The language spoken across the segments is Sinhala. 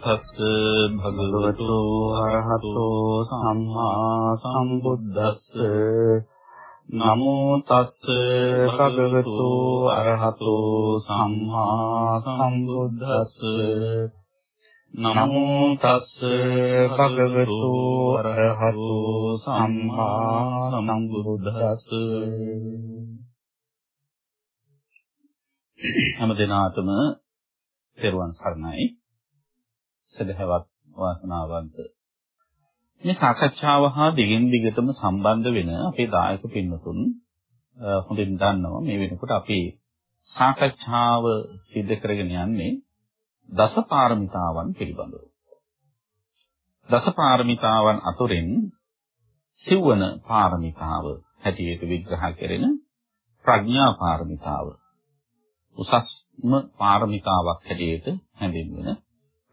තස්ස භගවතු අරහතෝ සම්මා සම්බුද්දස්ස නමෝ තස්ස භගවතු අරහතෝ සම්මා සම්බුද්දස්ස නමෝ තස්ස භගවතු අරහතෝ සම්මා සම්බුද්දස්ස හැම දිනාතම පෙරවන් සරණයි සදහවත් වාසනාවන්ත මේ සාකච්ඡාව හා දිගින් දිගටම සම්බන්ධ වෙන අපේ දායක පින්වතුන් හොඳින් දන්නවා මේ වෙනකොට අපි සාකච්ඡාව සිදු කරගෙන යන්නේ දසපාරමිතාවන් පිළිබඳව. දසපාරමිතාවන් අතුරින් සිව්වන පාරමිතාව හැටියට විග්‍රහ කෙරෙන ප්‍රඥා පාරමිතාව උසස්ම පාරමිතාවක් හැටියට හැඳින්වෙන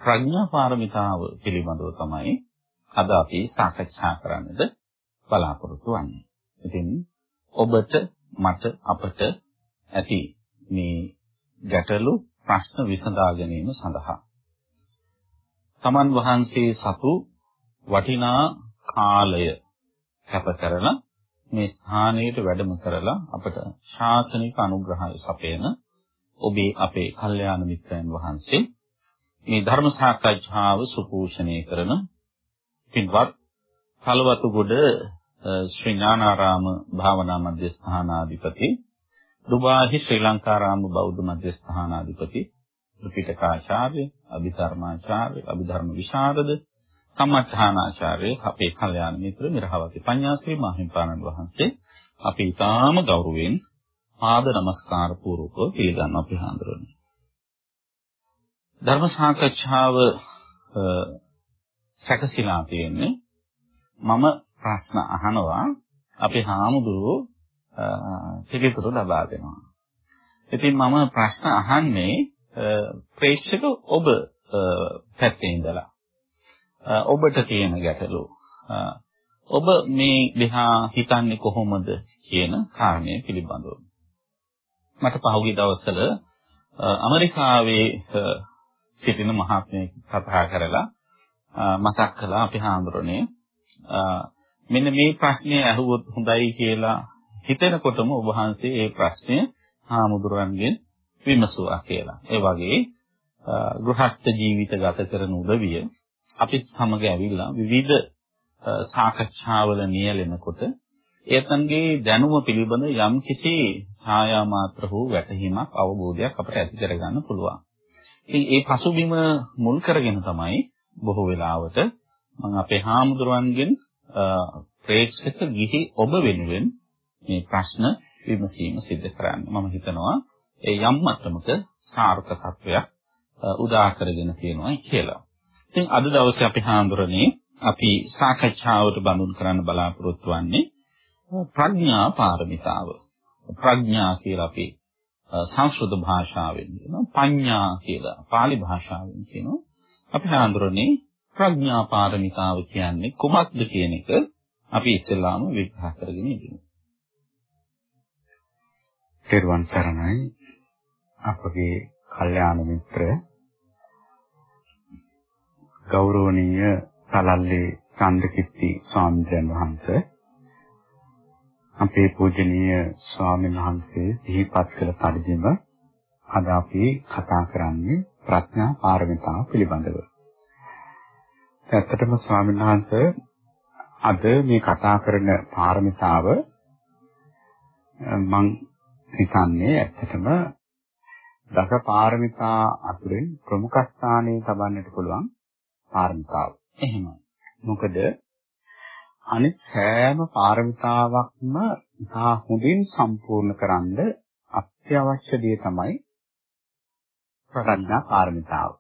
ප්‍රඥා පාරමිතාව පිළිබඳව තමයි අද අපි සාකච්ඡා කරන්නද බලාපොරොත්තු වෙන්නේ. ඉතින් ඔබට මට අපට ඇති මේ ගැටලු ප්‍රශ්න විසඳා ගැනීම සඳහා තමන් වහන්සේ සතු වටිනා කාලය කැප කරලා මේ ස්ථානයට වැඩම කරලා අපට ශාසනික අනුග්‍රහය සපයන ඔබේ අපේ කල්යාණ මිත්‍රයන් වහන්සේ මේ ධර්ම සාකච්ඡාව සුපෝෂණය කරන පින්වත් කලවතුගොඩ ශ්‍රී ඥානාරාම භාවනා මධ්‍යස්ථානාධිපති දුබාහි ශ්‍රී ලංකාරාම බෞද්ධ මධ්‍යස්ථානාධිපති ත්‍රිපිටකාචාර්ය අභිධර්මාචාර්ය අභිධර්ම විශාරද සම්මඨානාචාර්ය අපේ කල්යාණ මිත්‍ර මිරහවති පඤ්ඤාශ්‍රී මහින්පාණන් වහන්සේ අපි ඊටාම ගෞරවයෙන් පාද නමස්කාර පූර්වකව පිළිගන්න අපි හඳුරන්නේ. ධර්ම සාකච්ඡාව සැකසීලා තියෙන්නේ මම ප්‍රශ්න අහනවා අපි හාමුදුරුවෝ පිළිතුරු ලබා දෙනවා. ඉතින් මම ප්‍රශ්න අහන්නේ ප්‍රේක්ෂක ඔබ පැත්තේ ඉඳලා. ඔබට තියෙන ගැටලු. ඔබ මේ දිහා හිතන්නේ කොහොමද කියන කාරණය පිළිබඳව. මට පහුගිය දවස්වල ඇමරිකාවේ සිටින මහත්මයෙක් කතා කරලා මතක් කළා අපි හාමුදුරනේ මෙන්න මේ ප්‍රශ්නේ අහුවොත් හොඳයි කියලා හිතෙනකොටම ඔබ වහන්සේ ඒ ප්‍රශ්නය හාමුදුරන්ගෙන් විමසුවා කියලා. ඒ වගේ ගෘහස්ත ජීවිත ගත කරන උදවිය අපිත් සමග ඇවිල්ලා විවිධ සාකච්ඡාවල නියැලෙනකොට ඒතන්ගේ දැනුම පිළිබඳ යම් කිසි ඡායා මාත්‍ර වූ වැටහීමක් අවබෝධයක් අපට ඇති කරගන්න පුළුවන්. ඉතින් ඒ පසුබිම මුල් කරගෙන තමයි බොහෝ වෙලාවට මම අපේ හාමුදුරුවන්ගෙන් ප්‍රේක්ෂක ගිහි ඔබ වෙනුවෙන් මේ ප්‍රශ්න විමසීම සිදු කරන්නේ. මම හිතනවා ඒ යම් මට්ටමක සාර්ථකත්වයක් උදා කරගෙන තියෙනවා කියලා. ඉතින් අද දවසේ අපි හාමුදුරනේ අපි සාකච්ඡාවට බඳුන් කරන්න බලාපොරොත්තු වෙන්නේ ප්‍රඥා පාරමිතාව. ප්‍රඥා කියලා අපි සංස්කෘත භාෂාවෙන් කියනවා පඤ්ඤා කියලා පාලි භාෂාවෙන් කියනවා. අපි හඳුරන්නේ ප්‍රඥා පාරමිතාව කියන්නේ කුමක්ද කියන එක අපි ඉස්සෙල්ලාම විග්‍රහ කරගෙන ඉමු. තෙරුවන් සරණයි අපගේ කල්යාණ මිත්‍ර ගෞරවනීය තලල්ලේ චන්දකිත්ති ස්වාමීන් වහන්සේ අපේ පූජනීය ස්වාමීන් වහන්සේ සිහිපත් කළ පරිදිම අද අපි කතා කරන්නේ ප්‍රඥා පාරමිතාව පිළිබඳව. ඇත්තටම ස්වාමීන් වහන්සේ අද මේ කතා කරන පාරමිතාව මම හිතන්නේ ඇත්තටම දස පාරමිතා අතුරින් ප්‍රමුඛ ස්ථානයේ තබන්නට පුළුවන් පාරමිතාව. එහෙමයි. මොකද අනිත් සෑම පාරමිතාවක්ම ඉතා හොඳින් සම්පූර්ණ කරන්න අත්‍යවශ්‍ය දේ තමයි ප්‍රඥා පාරමිතාව.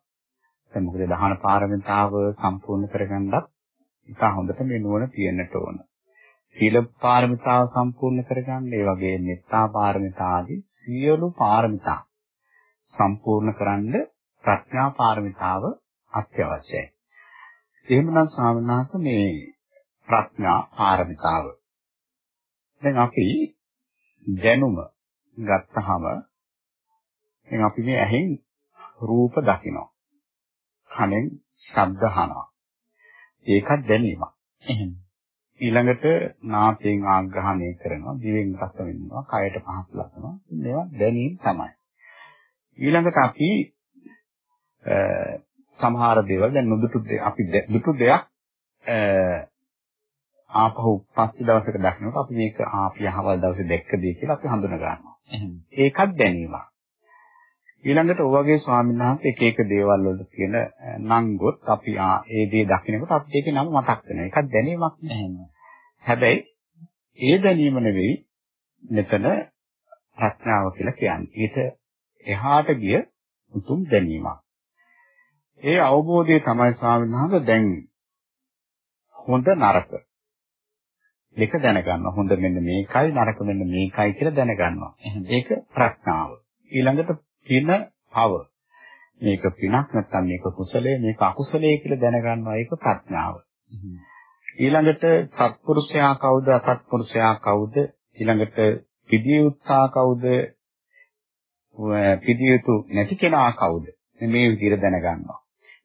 දැන් මොකද දහන පාරමිතාව සම්පූර්ණ කරගන්නත් ඉතා හොඳට මේ නුවණ තියෙන්නට ඕන. සීල පාරමිතාව සම්පූර්ණ කරගන්න, ඒ වගේ මෙත්තා පාරමිතා ආදී සියලු පාරමිතා සම්පූර්ණ කරන්න ප්‍රඥා පාරමිතාව අත්‍යවශ්‍යයි. එහෙමනම් ස්වාමීනාथ මේ ප්‍රඥා පාරමිතාව. දැන් අපි දැනුම ගත්තාම දැන් අපි මේ ඇහෙන් රූප දකිනවා. කනෙන් ශබ්ද අහනවා. ඒකත් දැනීමක්. එහෙම. ඊළඟට නාසයෙන් ආග්‍රහණය කරනවා, දිවෙන් රස විඳිනවා, කයට පහස ලබනවා. මේවා දැනීම තමයි. ඊළඟට අපි සමහර දේවල් දැන් නුදුටු අපි දුටු දෙයක් ආපහු පස්සේ දවසක දකින්නකොට අපි මේක ආපිය අහවල් දවසේ දැක්ක දේ කියලා අපි හඳුන ගන්නවා. ඒකත් දැනීමක්. ඊළඟට ඔය වගේ ස්වාමීන් වහන්සේ එක එක දේවල් වල තියෙන නංගොත් අපි ඒ දේ දකිනකොට අපිට ඒකේ නම මතක් වෙනවා. ඒකත් දැනීමක් නෙවෙයි. හැබැයි ඒ දැනීම නෙවෙයි මෙතන ප්‍රඥාව කියලා කියන්නේ. ඊට එහාට ගිය උතුම් දැනීමක්. ඒ අවබෝධය තමයි ස්වාමීන් වහන්සේ දැන් හොඳ නරක දෙක දැනගන්නවා. හොඳ මෙන්න මේකයි නරක මෙන්න මේකයි කියලා දැනගන්නවා. ඒක ප්‍රඥාව. ඊළඟට පින පව. මේක පිනක් නැත්නම් මේක කුසලයේ මේක අකුසලයේ කියලා දැනගන්නවා. ඒක ප්‍රඥාව. ඊළඟට සත්පුරුෂයා කවුද අසත්පුරුෂයා කවුද ඊළඟට පිළිය උත්සා කවුද පිළිය යුතු නැති කෙනා කවුද මේ විදිහට දැනගන්නවා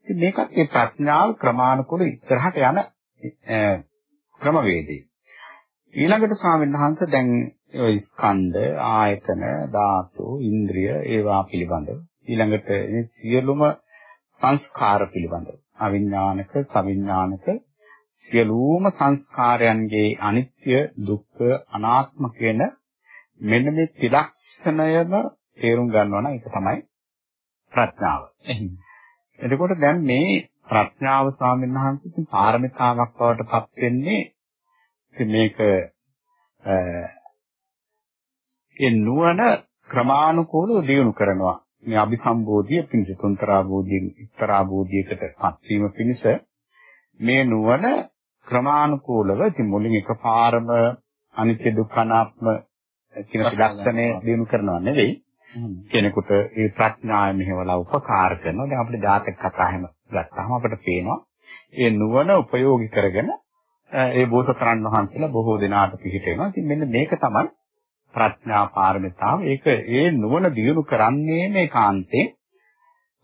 ඉතින් මේකත් මේ ප්‍රඥාව ක්‍රමානුකූල ඉස්සරහට යන ක්‍රමවේදය ඊළඟට ස්වාමීන් වහන්සේ දැන් ඔය ස්කන්ධ ආයතන ධාතු ඉන්ද්‍රිය ඒවා පිළිබඳව ඊළඟට මේ සියලුම සංස්කාර පිළිබඳව අවිඥානික සවිඥානික සියලුම සංස්කාරයන්ගේ අනිත්‍ය දුක්ඛ අනාත්ම කියන මෙන්න මේ ත්‍රිලක්ෂණයම තේරුම් ගන්නවා නම් ඒක තමයි ප්‍රඥාව. එතකොට දැන් මේ ප්‍රඥාව ස්වාමීන් වහන්සේ පාරමිතාවක් බවට පත් වෙන්නේ මේක ඒ නුවණ ක්‍රමානුකූලව දියුණු කරනවා. මේ අபிසම්බෝධිය පිණිස තුන්තරාබෝධියෙන් එක්තරාබෝධියකට පත්වීම පිණිස මේ නුවණ ක්‍රමානුකූලව ඉතින් මුලින් එකපාරම අනිත්‍ය දුක්ඛ අනාත්ම කියන දර්ශනය දිනු කරනවා නෙවෙයි කෙනෙකුට ඒ ප්‍රඥාව මෙහෙवला උපකාර කරනවා. දැන් අපිට ජාතක කතා හැම ගත්තාම අපිට පේනවා ඒ නුවණ ප්‍රයෝගික කරගෙන ඒ බෝසතරන් වහන්සේලා බොහෝ දෙනාට පිහිට වෙනවා ඉතින් මෙන්න මේක තමයි ප්‍රඥා පාරමිතාව. ඒක ඒ නුවණ දිනු කරන්නේ මේ කාන්තේ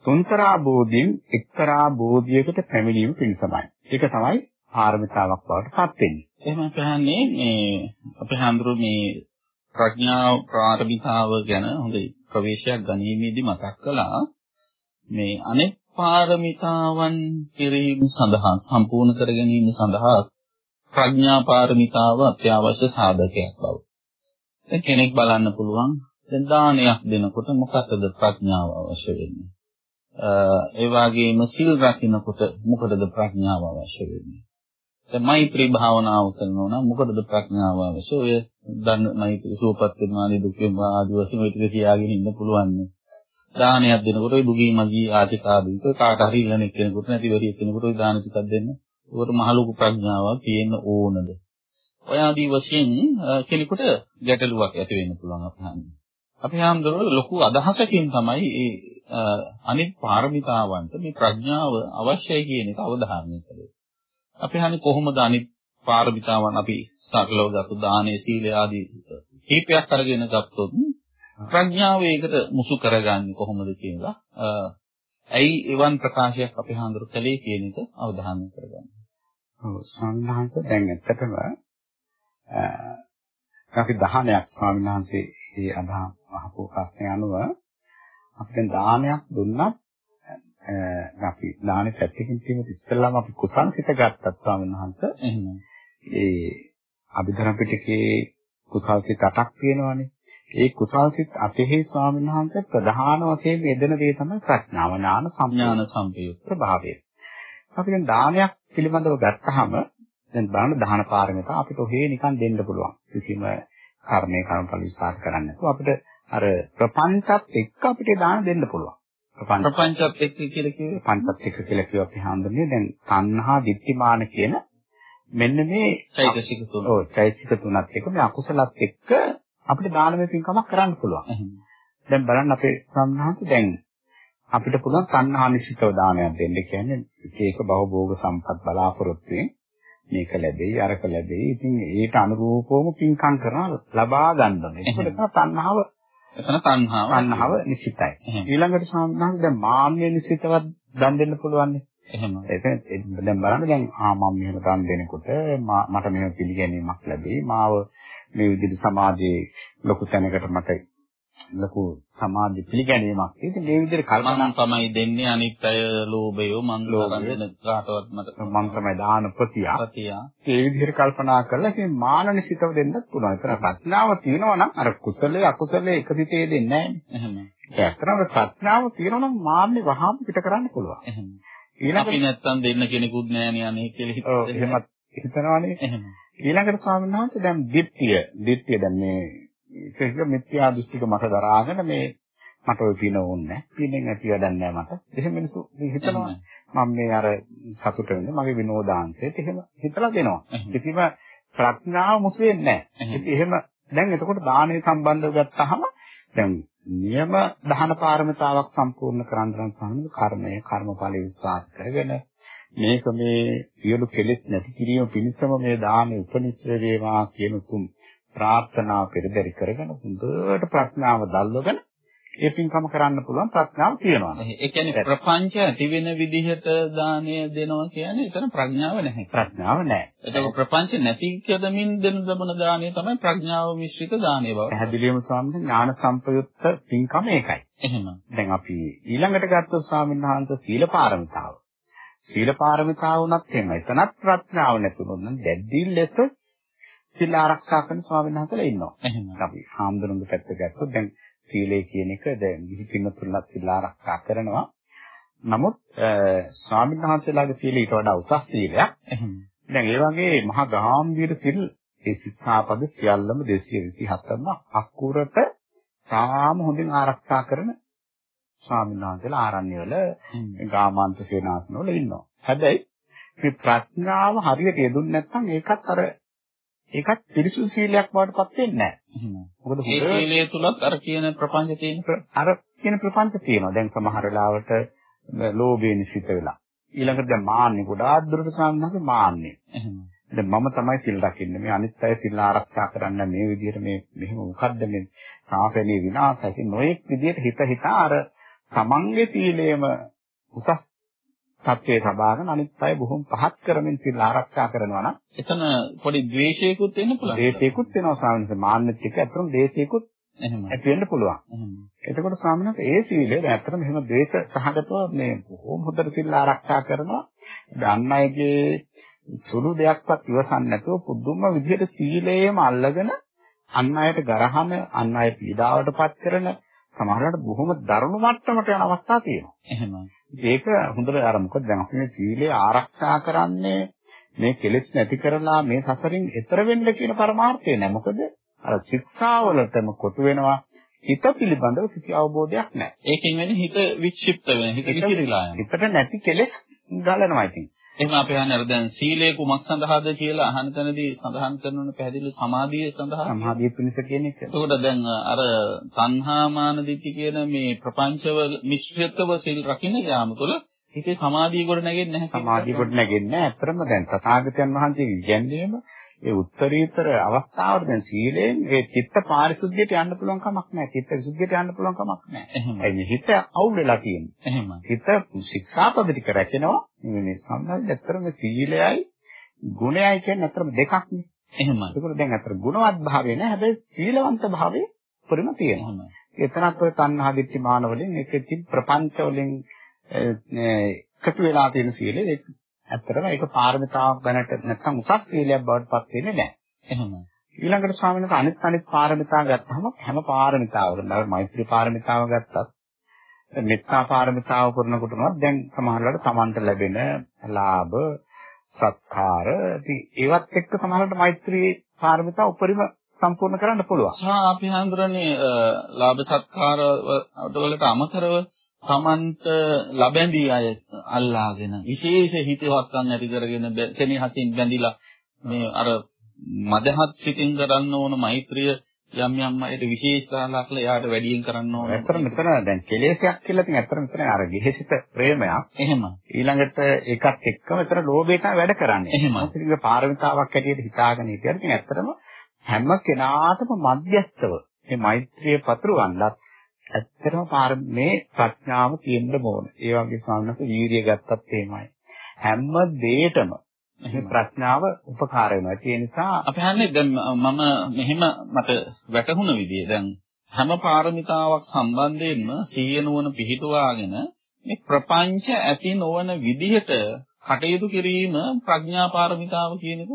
තුන්තරා බෝධියෙන් එක්තරා බෝධියකට පැමිණීම පිණිසමයි. ඒක තමයි පාරමිතාවක් බවට පත් වෙන්නේ. එහෙම පහන්නේ මේ අපේ හඳුරු මේ ප්‍රඥා පාරමිතාව ගැන හොඳ ප්‍රවේශයක් ගැනීමේදී මතක් කළා. මේ අනෙක් පාරමිතාවන් කිරීම සඳහා සම්පූර්ණ කර ගැනීම සඳහා ප්‍රඥා පාරමිතාව අත්‍යවශ්‍ය සාධකයක් බව. දැන් කෙනෙක් බලන්න පුළුවන් දැන් දානයක් දෙනකොට මොකක්ද ප්‍රඥාව අවශ්‍ය වෙන්නේ? ඒ වගේම සිල් රකින්නකොට මොකටද ප්‍රඥාව අවශ්‍ය වෙන්නේ? දැන් මෛත්‍රී භාවනාව කරනවා නම් මොකටද ප්‍රඥාව අවශ්‍ය? ඔය දන්න මෛත්‍රී සූපත් වෙනානේ දුකෙන් ආදි වශයෙන් ඔය ටික තියාගෙන ඉන්න පුළුවන් නේ. දානයක් දෙනකොට ඔය දුගී මගී ආචිකාදීක කාට හරි ඉන්න කෙනෙකුට නැති වෙරිය කෙනෙකුට ඔය දාන ටිකක් දෙන්න. ඒකට මහ ලොකු ප්‍රඥාවක් තියෙන්න ඕනද? ඔය ආදී වශයෙන් කෙනෙකුට ගැටලුවක් ඇති වෙන්න පුළුවන් අපහන්නේ. අපි හැමදෙරෝ ලොකු අදහසකින් තමයි මේ අනිත් පාරමිතාවන්ට මේ ප්‍රඥාව අවශ්‍යයි කියන එක අවධාරණය කළේ. අපි හන්නේ කොහොමද අනිත් පාරමිතාවන් අපි සරලව ගත්ත දානේ සීලය ආදී කීපයක් අරගෙන ගත්තොත් ප්‍රඥාව ඒකට මුසු කරගන්නේ කොහොමද කියලා ඇයි එවන් ප්‍රකාශයක් අපි හඳුරු කළේ කියන එක අවධානය කරගන්න. ඔව් සංඝාංශ දැන් ඇත්තටම අපි 19ක් ස්වාමීන් වහන්සේ මේ අදහස් අහපු ප්‍රශ්නය අනුව අපිට දානයක් දුන්නත් අපි දානේ පැත්තකින් තියෙන ඉස්සෙල්ලාම අපි කුසල් සිත ගත්තත් ස්වාමීන් වහන්සේ එහෙම ඒ අභිධර්ම පිටකේ කුසල් සිත 8ක් තියෙනවානේ. ඒ කුසල් සිත් අතෙහි ස්වාමීන් වහන්සේ ප්‍රධාන වශයෙන් යෙදෙන දේ තමයි ප්‍රඥාව ඥාන සම්ඥාන සම්පයුක්ත භාවය. අපි දැන් දානයක් පිළිබඳව ගත්තාම දැන් බලන්න දාන පාරමිතා අපිට ඔහේ නිකන් දෙන්න පුළුවන්. කිසිම කර්මයේ කර්මඵල විශ්වාස කරන්නේ නැතුව අපිට අර ප්‍රපංචත් එක්ක අපිට දාන දෙන්න පුළුවන්. ප්‍රපංචත් එක්ක කියලා කිව්වේ පංචත් එක්ක කියලා කිව්ව අපි හඳුන්නේ දැන් තණ්හා දිට්ඨිමාන කියන මෙන්න මේ චෛතසික තුන. ඔව් චෛතසික තුනත් එක්ක මේ අකුසලත් එක්ක අපිට දානමය පින්කමක් කරන්න පුළුවන්. දැන් බලන්න අපේ සම්හාන්ත දැන් අපිට පුළුවන් තණ්හා නිසිතව දානයක් දෙන්න කියන්නේ ඒක භවභෝග සම්පත් බලාපොරොත්තුෙන් මේක ලැබෙයි අරක ලැබෙයි. ඉතින් ඒට අනුරූපවම පින්කම් කරන ලබා ගන්න ඕනේ. ඒකට තමයි තණ්හාව එතන තණ්හාව තණ්හාව නිසිතයි. ඊළඟට සම්බන්ධ දැන් මාන්නේ නිසිතවත් දන් දෙන්න පුළුවන්. එහෙම. ඒක දැන් බලන්න දැන් ආ මම මෙහෙම දන් දෙනකොට මට මෙහෙම පිළිගැනීමක් ලැබෙයි. මාව මේ විදිහට සමාජයේ ලොකු තැනකට මට ලොකු සමාජ පිළිගැනීමක්. ඉතින් මේ විදිහට කල්පනා තමයි දෙන්නේ අනිත් අය ලෝභයෝ මං ලෝභයෙන් කාටවත් මට මං තමයි දාන ප්‍රතියා. ප්‍රතියා. ඒ විදිහට කල්පනා කරලා ඉතින් මානනිසිතව දෙන්නත් පුළුවන්. ඒතර ප්‍රඥාව තියෙනවා නම් අර කුසලයේ අකුසලයේ එකසිතේ දෙන්නේ නැහැ නේ. එහෙම. ඒතරම ප්‍රඥාව තියෙනවා නම් මාන්නේ වහාම පිට කරන්න පුළුවන්. එහෙම. ඊළඟට අපි නැත්තම් දෙන්න කෙනෙකුත් නැහැ අනේ කියලා හිතනවා. ඔව් එහෙමත් හිතනවානේ. එහෙම. ඊළඟට ස්වාමීන් වහන්සේ දැන් දිට්ඨිය දිට්ඨිය දැන් මේ ඒක මිත්‍යා දෘෂ්ටික මත දරාගෙන මේ මට ඔය පින ඕනේ පිනෙන් ඇති වැඩක් නැහැ මට. එහෙම මිනිස්සු හිතනවා මම මේ අර සතුට වෙන්නේ මගේ විනෝදාංශයට එහෙම හිතලා දෙනවා. කිසිම ප්‍රඥාව මුසු වෙන්නේ නැහැ. එහෙම දැන් එතකොට දානය සම්බන්ධව ගත්තාම දැන් නියම දහන පාරමිතාවක් සම්පූර්ණ කරන්න නම් සම්බන්ධ කර්මය කර්මඵල විශ්වාස කරගෙන මේක මේ සියලු කෙලෙස් නැති කිරීම පිණිසම මේ දානෙ උපනිශ්‍රේ වේවා කියන උතුම් ප්‍රාර්ථනාව පෙරදරි කරගෙන හොඳට ප්‍රඥාව දල්වගෙන ඒ පින්කම කරන්න පුළුවන් ප්‍රඥාව තියෙනවා. ඒ කියන්නේ ප්‍රපංච ඇති වෙන විදිහට දානය දෙනවා කියන්නේ එතන ප්‍රඥාව නැහැ. ප්‍රඥාව නැහැ. ඒක ප්‍රපංච නැති කියදමින් දෙන දමන දානය තමයි ප්‍රඥාව මිශ්‍රිත දානය බව. පැහැදිලිවම ස්වාමීන් ඥාන සම්පයුක්ත පින්කම ඒකයි. එහෙම. දැන් අපි ඊළඟට ගත්තොත් ස්වාමීන් වහන්සේ සීල පාරමිතාව. සීල පාරමිතාව උනත් එහෙම. එතනත් ප්‍රඥාව නැතුනොත් නම් දැඩි ලෙස සීල ආරක්ෂා කරන ස්වාමීන් වහන්සේලා ඉන්නවා. එහෙම. අපි හාමුදුරන්ගේ පැත්ත ගත්තොත් දැන් සීලය කියන එක දැන් ගිහි පින්නතුන්ලත් සීල ආරක්ෂා කරනවා. නමුත් ස්වාමීන් වහන්සේලාගේ සීලය ඊට වඩා උසස් සීලයක්. දැන් ඒ වගේ මහා ගාම්භීර සිල් ඒ සිතාපද සියල්ලම 227ම අකුරට තාම හොඳින් ආරක්ෂා කරන ස්වාමීන් වහන්සේලා ආරණ්‍යවල ගාමාන්ත සේනාසනවල ඉන්නවා. හැබැයි මේ ප්‍රඥාව හරියට යෙදුන්නේ නැත්නම් ඒකත් අර ඒකත් පිරිසුදු සීලයක් බවට පත් වෙන්නේ නැහැ. මොකද මේ සීලය තුලත් අර කියන ප්‍රපංච තියෙන අර කියන ප්‍රපංච තියෙනවා. දැන් සමහර වෙලාවට ලෝභය නිසිත වෙලා. ඊළඟට දැන් මාන්නේ ගොඩාක් දුරට සාමනක මාන්නේ. දැන් මම තමයි සිල් රකින්නේ. මේ අනිත් අය සිල් ආරක්ෂා කරන්න මේ විදිහට මේ මෙහෙම මොකද්ද මේ සාපේනේ විනාශයි. නොඑක් විදිහට හිත හිතා අර තමන්ගේ සීලයම උසස් තත්ත්වයේ සබාගෙන අනිත් අය බොහොම පහත් කරමින් සිල් ආරක්ෂා කරනවා නම් එතන පොඩි ද්වේෂයකුත් වෙන්න පුළුවන්. ද්වේෂයකුත් වෙනවා ස්වාමීන් වහන්සේ. මාන්නෙත් එක්ක අතරම ද්වේෂයකුත් එහෙම ඇති වෙන්න පුළුවන්. එතකොට ස්වාමීන් වහන්සේ ඒ සීලය දැන් අතරම එහෙම ද්වේෂ සහගතව මේ බොහොම හොඳට සිල් ආරක්ෂා කරනවා. දන්න අයගේ සුළු දෙයක්වත් ඉවසන්නේ නැතුව පුදුම විදිහට සීලයේම අල්ලගෙන අන් අයට ගරහන අන් අය පීඩාවටපත් කරන සමහරවිට බොහොම දරුණු මට්ටමට යන අවස්ථා තියෙනවා. එහෙම. ඒක හොඳට අර මොකද දැන් අපි මේ සීලය ආරක්ෂා කරන්නේ මේ කෙලෙස් නැති කරලා මේ සසරින් එතර වෙන්න කියන පරමාර්ථය නෑ. මොකද අර ශික්ෂාවලටම කොටු වෙනවා හිත පිළිබඳව කිසි අවබෝධයක් නැහැ. ඒකෙන් වෙන්නේ හිත වික්ෂිප්ත වෙන, හිත විසිරීලා යන. හිතට නැති කෙලෙස් ගලනවා ඉතින්. එහෙම අපි අහන්නේ අර දැන් සීලය කුමක් සඳහාද කියලා අහන තැනදී සඳහන් කරනවනේ පැහැදිලි සමාධිය සඳහා. සමාධිය පිණිස කියන එක. එතකොට දැන් අර තණ්හා මාන දිට්ඨි කියන මේ ප්‍රපංචව මිශ්‍රිතව සිල් රකින්න යාම තුළ හිතේ සමාධිය ගොඩ නැගෙන්නේ නැහැ. සමාධිය ගොඩ නැගෙන්නේ නැහැ. අත්‍තරම දැන් තථාගතයන් වහන්සේ ඉගැන්වීම ඒ උත්තරීතර අවස්ථාවට දැන් සීලයෙන් ඒ චිත්ත පාරිශුද්ධියට යන්න පුළුවන් කමක් නැහැ. චිත්ත විසුද්ධියට යන්න පුළුවන් කමක් නැහැ. එහෙමයි. හිත අවුල් වෙලා තියෙන්නේ. එහෙමයි. හිත ශික්ෂාපද ටික රැකෙනවා. මේ සම්බන්ධ ඇත්තටම සීලයයි ගුණයයි කියන්නේ අතරම දෙකක් නේ. එහෙමයි. ඒකෝර දැන් අතර ගුණවත් භාවය නෑ. හැබැයි සීලවන්ත භාවය පරිම තියෙනවා. එතනත් ඔය තණ්හා දිට්ඨි මාන වලින් එකකින් ප්‍රපංච වලින් එකතු වෙලා තියෙන සීලය ඒක ඇත්තටම ඒක පාරමිතාවක් ගන්නට නැත්නම් උසස් සීලයක් බවට පත් වෙන්නේ නැහැ. එහෙමයි. ඊළඟට ස්වාමීන් වහන්සේ අනිත් අනිත් පාරමිතා ගත්තහම හැම පාරමිතාවකම දැන් මෛත්‍රී පාරමිතාව ගත්තත් මෙත්තා පාරමිතාව කරනකොටම දැන් සමහරවිට තමන්ට ලැබෙන ලාභ සත්කාර ඒවත් එක්ක සමහරවිට මෛත්‍රී පාරමිතාව උපරිම සම්පූර්ණ කරන්න පුළුවන්. සහ අපි හඳුරන්නේ ලාභ සත්කාර වලට අමතරව තමන්ට ලැබෙන්දී අය අල්ලාගෙන විශේෂ හිතවත්කම් ඇති කරගෙන කෙනෙහින් බැඳිලා මේ අර මදහත් සිතින් කරන්න ඕන මෛත්‍රිය යම් යම් අයට විශේෂ දාලාකලා එයාට වැඩියෙන් කරන්න ඕන. ඇත්තට මෙතන දැන් කෙලෙසයක් කියලා තියෙන ඇත්තට මෙතන අර ගෙහෙසිත ප්‍රේමයක්. එහෙම. ඊළඟට ඒකත් එක්කම මෙතන ලෝභයට වැඩ කරන්නේ. එහෙම. ඒක පාරමිතාවක් හැටියට හිතාගෙන ඉතින් ඇත්තටම හැම කෙනාටම මධ්‍යස්තව මේ මෛත්‍රිය පතුරවන්නත් ඇත්තටම පාර මේ ප්‍රඥාව තියෙන්න ඕන. ඒ වගේ වහන්සේ වීර්යය ගත්තත් එහෙමයි. හැම දෙයකම මේ ප්‍රඥාව උපකාර වෙනවා. ඒ නිසා අපි හන්නේ දැන් මම මෙහෙම මට වැටහුණ විදිය දැන් හැම පාරමිතාවක් සම්බන්ධයෙන්ම සීය නුවණ පිහිටුවාගෙන මේ ප්‍රපංච ඇති නොවන විදිහට කටයුතු කිරීම ප්‍රඥා පාරමිතාව කියන එක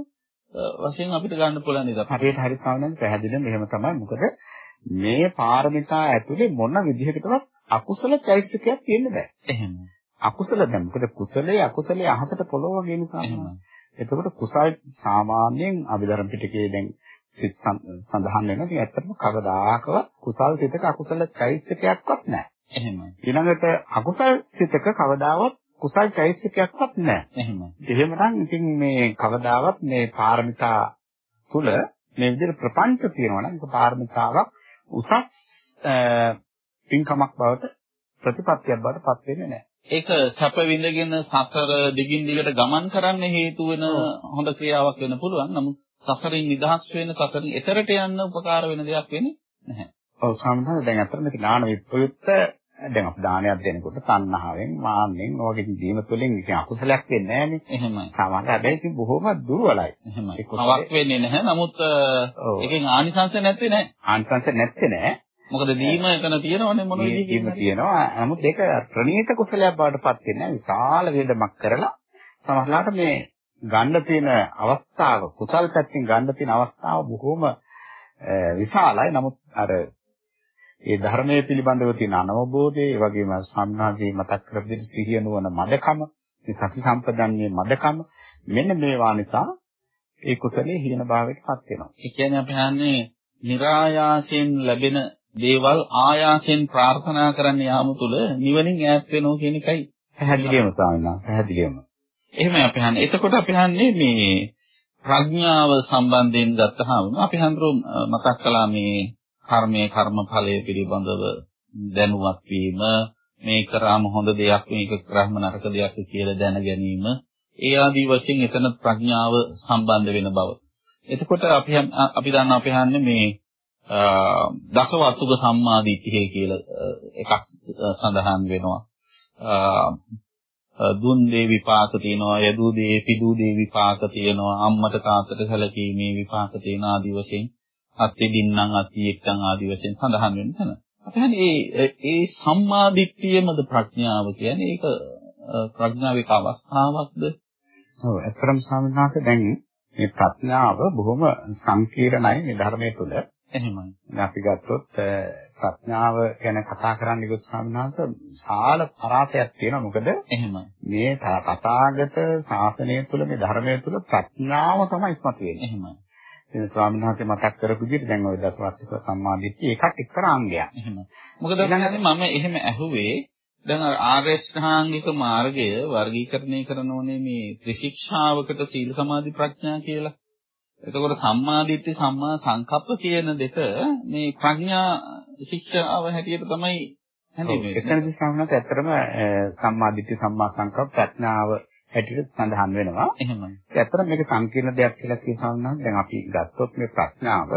වශයෙන් අපිට ගන්න පුළුවන් නේද? හරියට හරි ස්වාමීන් පැහැදිලිව මෙහෙම තමයි. මොකද මේ පාරමිතා ඇතුලේ මොන විදිහකටවත් අකුසල චෛතසිකයක් තියෙන්න බෑ. එහෙම. අකුසල දැන් මොකද කුසලයේ අකුසලයේ අහකට පොළොව වගේ නිසා. එතකොට කුසල් සාමාන්‍යයෙන් අභිධර්ම පිටකයේ දැන් සිත් සඳහන් වෙනවා. ඉතින් ඇත්තටම කවදාකවත් කුසල් සිතක අකුසල චෛතසිකයක්වත් නැහැ. එහෙමයි. ඊළඟට අකුසල් සිතක කවදාවත් කුසල් චෛතසිකයක්වත් නැහැ. එහෙමයි. එහෙමනම් ඉතින් මේ කවදාවත් මේ පාරමිතා තුල මේ විදිහට ප්‍රපංච තියෙනවා නම් ඒක පාරමිතාවක් උසස් පින්කමක් බවට ප්‍රතිපත්තියක් බවට පත් වෙන්නේ නැහැ. ඒක සැප විඳගෙන සසර දිගින් දිගට ගමන් කරන්න හේතු වෙන හොඳ ක්‍රියාවක් වෙන්න පුළුවන්. නමුත් සසරින් නිදහස් වෙන සසරින් එතරට යන්න උපකාර වෙන දෙයක් වෙන්නේ නැහැ. ඔව් සාමාන්‍යයෙන් දැන් අතර මේක ඥාන විප්‍රයුක්ත දැන් අපි දානයක් දෙනකොට තණ්හාවෙන් මාන්නෙන් ඔයගෙන් දීම තුළින් ඉතින් අකුසලයක් වෙන්නේ නැහැ නේ. එහෙමයි. සාමාන්‍ය හැබැයි ඉතින් බොහොම දුර්වලයි. එහෙමයි. කවක් වෙන්නේ නැහැ. නමුත් ඒකෙන් ආනිසංශ නැත්තේ නැහැ. ආනිසංශ නැත්තේ නැහැ. මොකද දීම එතන තියෙනවනේ මොන විදිහකින් තියෙනවා. නමුත් ඒක ප්‍රණීත කුසලයක් බවට පත් වෙන්නේ නැහැ. විශාල වේදමක් කරලා සමහරලාට මේ ගන්න තියෙන අවස්ථාව කුසල් පැත්තෙන් ගන්න තියෙන අවස්ථාව බොහොම විශාලයි. නමුත් අර ඒ ධර්මයේ පිළිබඳව තියෙන අනවබෝධය, ඒ වගේම සම්මාදී මතක් කරපු විදිහට සිහිය නුවණ මදකම, මේ සති සම්පදන්නේ මදකම මෙන්න මේවා නිසා ඒ කුසලයේ හිණ භාවයටපත් වෙනවා. ඒ කියන්නේ අපි හන්නේ નિરાයාසයෙන් ලැබෙන දේවල් ආයාසයෙන් ප්‍රාර්ථනා කරන්න යාම තුළ නිවනින් ඈත් වෙනවා කියන එකයි පැහැදිලිවම වහන්සේ පැහැදිලිවම. එහෙමයි අපි හන්නේ. එතකොට අපි හන්නේ මේ ප්‍රඥාව සම්බන්ධයෙන් ගත්තහම අපි හන්දරෝ මතක් කළා මේ කර්මයේ කර්මඵලය පිළිබඳව දැනුවත් වීම මේ කරාම හොඳ දෙයක් මේක කරාම නරක දෙයක් කියලා දැන ගැනීම ඒ ආදී වශයෙන් එතන ප්‍රඥාව සම්බන්ධ වෙන බව. එතකොට අපි අපි දන්නවා අපි හන්නේ මේ දසවතුග සම්මාදිට්ඨිය කියලා එකක් සඳහන් වෙනවා. දුන් දේ විපාක තියෙනවා, යදූ දේ පිදූ දේ විපාක තියෙනවා, අම්මට තාත්තට සැලකීමේ විපාක තියෙන ආදී වශයෙන් අත්ති එක්තන් ආදී වශයෙන් සඳහන් වෙන තැන. අපි හන්නේ ඒ ඒ සම්මාදිට්ඨියමද ප්‍රඥාව කියන්නේ ඒක ප්‍රඥාවේ අවස්ථාවක්ද? ඔව් අත්‍තරම් ස්වාමීන් වහන්සේ දැන් මේ ප්‍රඥාව බොහොම සංකීර්ණයි මේ ධර්මයේ තුල. එහෙමයි. අපි ගත්තොත් ප්‍රඥාව ගැන කතා කරන්න ගියොත් වහන්සේ සාල පරාසයක් තියෙනවා. මොකද එහෙමයි. මේ තථාගත ශාසනය තුල මේ ධර්මයේ තුල ප්‍රඥාව තමයි ඉස්මතු වෙන්නේ. එහෙමයි. ස්වාමීන් වහන්සේ මතක් කරපු විදිහට දැන් ওই දසවස්තික සම්මාදිට්ඨිය ඒකත් එක්තරා අංගයක්. එහෙමයි. මොකද මම එහෙම ඇහුවේ දැන් ආර්යශ්‍රාංගික මාර්ගය වර්ගීකරණය කරනෝනේ මේ ත්‍රිශික්ෂාවකට සීල සමාධි ප්‍රඥා කියලා. එතකොට සම්මාදිට්ඨි සම්මා සංකප්ප කියන දෙක මේ ප්‍රඥා ශික්ෂාව හැටියට තමයි හැඳින්වෙන්නේ. එතනදී සම්මත ඇත්තටම සම්මාදිට්ඨි සම්මා සංකප්ප ප්‍රඥාව හැටියට සඳහන් වෙනවා. එහෙමයි. ඇත්තට මේක සංකීර්ණ දෙයක් කියලා කියනවා දැන් අපි ගත්තොත් මේ ප්‍රඥාව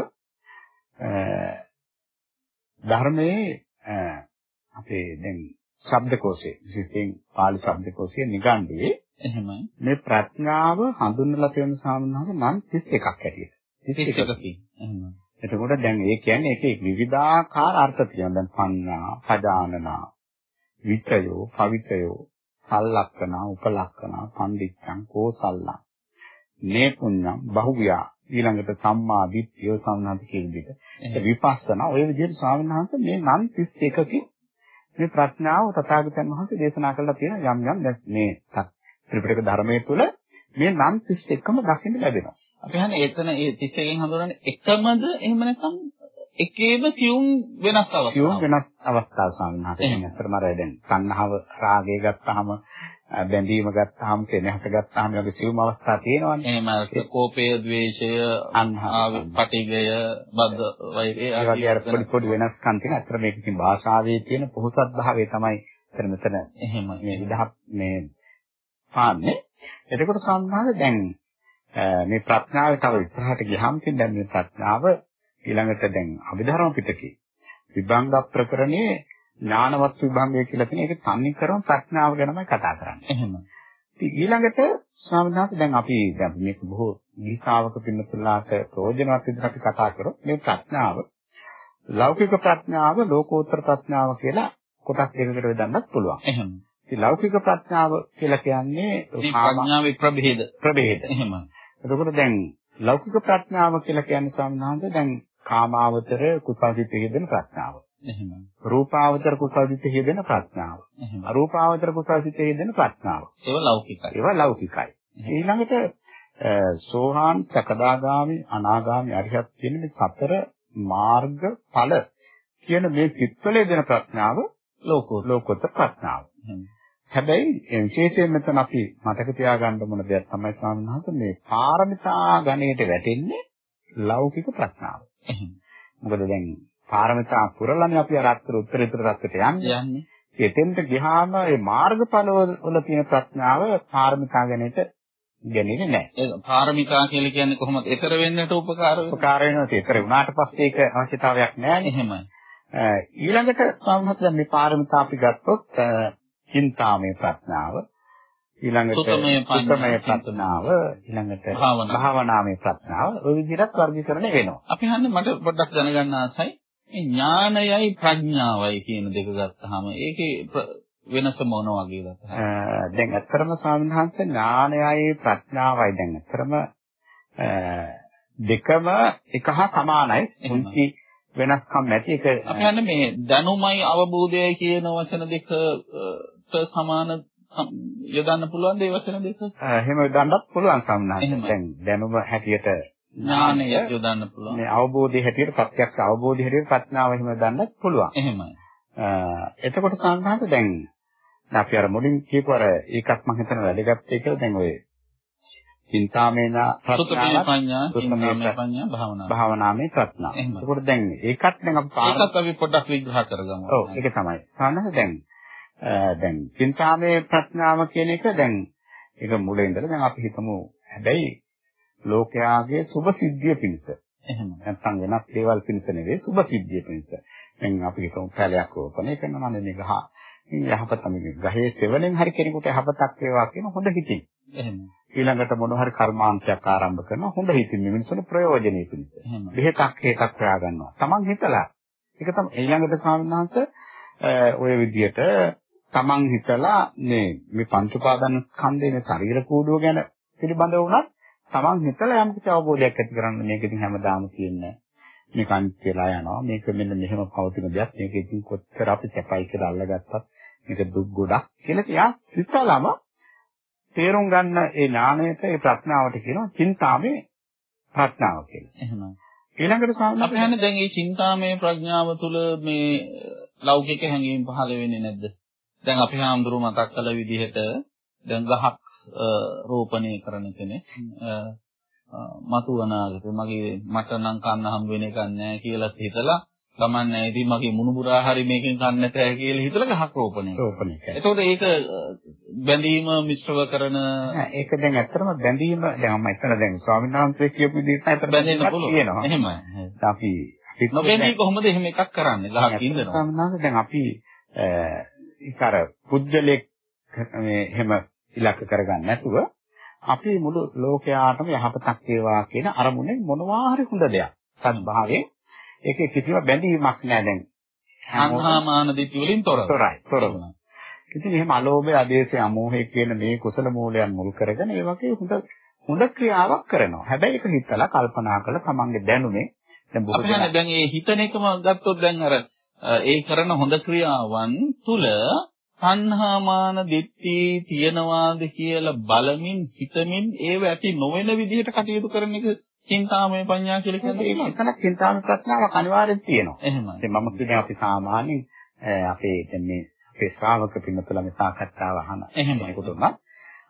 ධර්මයේ අපේ දැන් ශබ්දකෝෂයේ විශේෂයෙන් පාලි ශබ්දකෝෂයේ නිගණ්ඩුවේ එහෙමයි. මේ ප්‍රඥාව හඳුන්වලා තියෙන සාමාන්‍යව නම් 31ක් හැටියට. 31ක්. එහෙමයි. එතකොට දැන් ඒ කියන්නේ ඒකේ විවිධාකාර අර්ථ තියෙනවා. දැන් පඤ්ඤා, පජානනා, විචයෝ, පවිචයෝ, සල්ලක්කනා, උපලක්කනා, පණ්ඩිච්ඡං, කෝසල්ලං, මේ පුඤ්ඤං, බහුව්‍යා ඊළඟට සම්මා දිට්ඨිය සම්නාති කියන විදිහට. විපස්සනා ඔය විදිහට ස්වාමීන් වහන්සේ මේ නම් 31කින් මේ ප්‍රඥාව තථාගතයන් වහන්සේ දේශනා කළා තියෙන යම් යම් මේ ත්‍රිපිටක ධර්මයේ තුල මේ නම් 31ම දකින්න ලැබෙනවා. අපි හන්නේ එතන ඒ 31න් හඳුනන්නේ එකමද එහෙම නැත්නම් එකේම සියුම් වෙනස් අවස්ථාවක්. සියුම් වෙනස් අවස්ථා ස්වාමීන් වහන්සේ. එහෙනම් අතරම අර දැන් තණ්හාව රාගය ගත්තාම බැඳීම ගත්තාම කෙනෙහස ගත්තාම වගේ සියුම් අවස්ථා තියෙනවානේ. එහෙම කෝපය, ද්වේෂය, පටිගය, බද්ද වෛරය ආදී වගේ අර පොඩි පොඩි වෙනස්කම් තියෙන. අතර මේකකින් භාෂාවේ තියෙන පොහොසත් භාවය තමයි එතන මෙතන එහෙම මේ විදහා මේ පාන්නේ. එතකොට සම්මාන දැන් මේ ප්‍රඥාවේ තව ඉස්සරහට ගියහම දැන් මේ ප්‍රඥාව ඊළඟට දැන් අභිධර්ම පිටකේ විභංග ප්‍රකරණයේ ඥානවත් විභංගය කියලා කියන එක තන්නේ කරන ප්‍රඥාව ගැනමයි කතා කරන්නේ. එහෙම. ඉතින් ඊළඟට ස්වාමීන් වහන්සේ දැන් අපි දැන් මේක බොහෝ දීසාවක පින්නතුලාට ප්‍රයෝජනවත් විදිහට අපි කතා කරොත් මේ ප්‍රඥාව ලෞකික ප්‍රඥාව ලෝකෝත්තර ප්‍රඥාව කියලා කොටස් දෙකකට බෙදන්නත් පුළුවන්. එහෙම. ඉතින් ලෞකික ප්‍රඥාව කියලා කියන්නේ ප්‍රඥාවේ ප්‍රභේද. ප්‍රභේද. එහෙම. එතකොට දැන් ලෞකික ප්‍රඥාව කියලා කියන්නේ ස්වාමීන් වහන්සේ දැන් කාමාවතර කුසල් සිත හේදෙන ප්‍රඥාව. එහෙම. රූපාවචර කුසල් සිත හේදෙන ප්‍රඥාව. එහෙම. අරූපාවචර කුසල් සිත හේදෙන ප්‍රඥාව. ඒව ලෞකිකයි. ඒවා ලෞකිකයි. ඊළඟට සෝහාන් සකදාගාමි අනාගාමි අරිහත් කියන මේ සතර මාර්ග ඵල කියන මේ සිත්වල දෙන ප්‍රඥාව ලෝකෝත්තර ලෝකෝත්තර ප්‍රඥාව. හැබැයි විශේෂයෙන් මෙතන අපි මතක තියාගන්න ඕන දෙයක් තමයි ස්වාමීන් වහන්සේ මේ පාරමිතා ගණයට වැටෙන්නේ ලෞකික ප්‍රඥාව. එහෙම. මොකද දැන් පාරමිතා පුරලානේ අපි අර අත්තර උත්තරීතර රත්කට යන්නේ. යන්නේ. එතෙන්ට ගියාම මේ මාර්ගඵල වල තියෙන ප්‍රඥාව පාරමිතා ගණයට ගන්නේ නැහැ. ඒක පාරමිතා කියලා කියන්නේ කොහොමද? ඊතර වෙන්නට උපකාර? උපකාර වෙනවා ඒතර වුණාට පස්සේ ඒක අවශ්‍යතාවයක් නැහැ එහෙමයි. ඊළඟට සම්මත දැන් මේ පාරමිතා අපි ගත්තොත් චින්තාමය ප්‍රඥාව ඊළඟට සුතමය ප්‍රඥාව, ඊළඟට භාවනා. භාවනාමය ප්‍රඥාව ඔය විදිහට වර්ගීකරණය වෙනවා. අපි හන්නේ මට පොඩ්ඩක් දැනගන්න ආසයි. මේ ඥානයයි ප්‍රඥාවයි කියන දෙක ගත්තාම ඒකේ වෙනස මොන වගේද? දැන් ඇත්තරම ස්වාමීන් වහන්සේ ඥානයයි ප්‍රඥාවයි දැන් ඇත්තරම අ, දෙකම එක හා සමානයි. මුන්ති වෙනස්කම් නැති එක අපි හන්නේ මේ දැනුමයි අවබෝධයයි කියන වචන දෙකට සමාන සම්- යොදන්න පුළුවන් දේ වචන දෙක? එහෙම දන්නත් පුළුවන් සම්මාන. දැන් දැනුම හැටියට ඥානය යොදන්න පුළුවන්. මේ අවබෝධය හැටියට ප්‍රත්‍යක්ෂ අවබෝධය හැටියට ප්‍රඥාව එහෙම දන්නත් පුළුවන්. එහෙමයි. එතකොට සාමාන්‍යයෙන් දැන් අපි අර මුලින් කියපු අර ඒකත් මම හිතන වැදගත් ඒ කියලා දැන් ඔය චින්තාමේන සුතමේ ප්‍රඥාව පඤ්ඤා, සුතමේ චින්තාමේ ප්‍ර- පඤ්ඤා, භාවනා. භාවනාමේ ප්‍රඥාව. එහෙමයි. එතකොට දැන් ඒකත් දැන් අපි පාර ඒකත් අපි පොඩ්ඩක් විග්‍රහ කරගමු. ඔව් ඒක තමයි. සාමාන්‍යයෙන් දැන් දැන් චින්තාමේ ප්‍රඥාව කියන එක දැන් ඒක මුලින් ඉඳලා දැන් අපි හිතමු හැබැයි ලෝකයාගේ සුභ සිද්ධිය පිණිස එහෙමයි. නැත්නම් වෙනත් දේවල් පිණිස නෙවෙයි සුභ සිද්ධිය පිණිස. දැන් අපි හිතමු පැලයක් රෝපණය කරනවා නම් මේ ගහ යහපත මේ ගහේ සෙවණෙන් හරි කෙනෙකුට යහපතක් වේවා කියන හොඳ හිතින්. එහෙමයි. ඊළඟට මොන හරි කර්මාන්තයක් ආරම්භ කරනවා හොඳ හිතින් මේ මිනිස්සුන්ට ප්‍රයෝජනෙ පිණිස. එහෙමයි. බෙහෙතක් හේතක් හොයා ගන්නවා. Taman හිතලා. ඒක තමයි ඊළඟට ස්වාමීන් වහන්සේ ඔය විදිහට Taman හිතලා මේ මේ පංච උපාදාන ස්කන්ධයේ මේ ශරීර කූඩුව ගැන පිළිබඳව වුණත් Taman හිතලා යම් කිසි අවබෝධයක් ඇති කරගන්න මේක ඉතින් හැමදාම කියන්නේ මේක අනිත්‍යලා යනවා මේක මෙන්න මෙහෙම පවතින දෙයක් මේක ඉතින් කොච්චර අපි සැපයි කියලා අල්ලගත්තත් මේක දුක් ගොඩක් කියලා තියා හිතලාම තේරුම් ගන්න ඒ ඥාණයට ඒ ප්‍රඥාවට කියනවා චින්තාමේ ප්‍රඥාව කියලා. එහෙමයි. ඊළඟට අපි සාමාන්‍යයෙන් හන්නේ දැන් මේ චින්තාමය ප්‍රඥාව තුළ මේ ලෞකික හැඟීම් පහළ වෙන්නේ නැද්ද? දැන් අපි හාමුදුරුවෝ මතක් කළ විදිහට දැන් ගහක් රෝපණය කරන කෙනෙක් අ, අ, මතු අනාගතේ මගේ මට නම් කන්න හම් වෙන එකක් නැහැ කියලා හිතලා ගමන් නැහැ. ඉතින් මගේ මුණුබුරා හරි මේකෙන් කන්න නැතෑ කියලා හිතලා ගහක් රෝපණය කරනවා. රෝපණය කරනවා. එතකොට ඒක බැඳීම මිශ්‍රව කරන ඒක දැන් ඇත්තටම බැඳීම දැන් මම එතන දැන් ස්වාමීන් වහන්සේ කියපු විදිහට ඇත්තට බැඳෙන්න පුළුවන්. එහෙමයි. අපි නොබැඳී කොහොමද එහෙම එකක් කරන්නේ? ගහක් ඉඳනවා. ස්වාමීන් වහන්සේ දැන් අපි අ, ඒක අර පුජ්‍යලෙක් මේ එහෙම ඉලක්ක කරගන්න නැතුව අපි මුළු ලෝකයාටම යහපතක් වේවා කියන අරමුණෙන් මොනවා හරි හොඳ දෙයක් සත්භාවයෙන් ඒකේ කිසිම බැඳීමක් නෑ දැන් අන්හාමාන දිට්ඨි වලින් තොරව. තොරයි තොරව ඉතින් එහෙම අලෝභය, ආදේශය, අමෝහය කියන මේ කුසල මූලයන් මුල් කරගෙන ඒ වගේ හොඳ හොඳ ක්‍රියාවක් කරනවා. හැබැයි ඒක හිතලා කල්පනා කරලා තමන්ගේ දැනුනේ දැන් බොහෝ හන්නේ දැන් මේ හිතන එකම ගත්තොත් දැන් අර ඒ කරන හොඳ ක්‍රියාවන් තුල තණ්හාමාන දිට්ඨි තියනවාද කියලා බලමින් හිතමින් ඒව ඇති නොවන විදිහට කටයුතු කරන එක චින්තාමය පඤ්ඤා කියලා කියන්නේ ඒක ඒක. එතන චින්තාන ප්‍රඥාවක් අනිවාර්යෙන් තියෙනවා. එහෙමයි. ඉතින් මම කියන්නේ අපි සාමාන්‍යයෙන් අපේ දැන් මේ අපේ ශ්‍රාවක පින්නතුලා මේ සාකච්ඡාව අහන එහෙමයි. කෙනෙකුට උනත්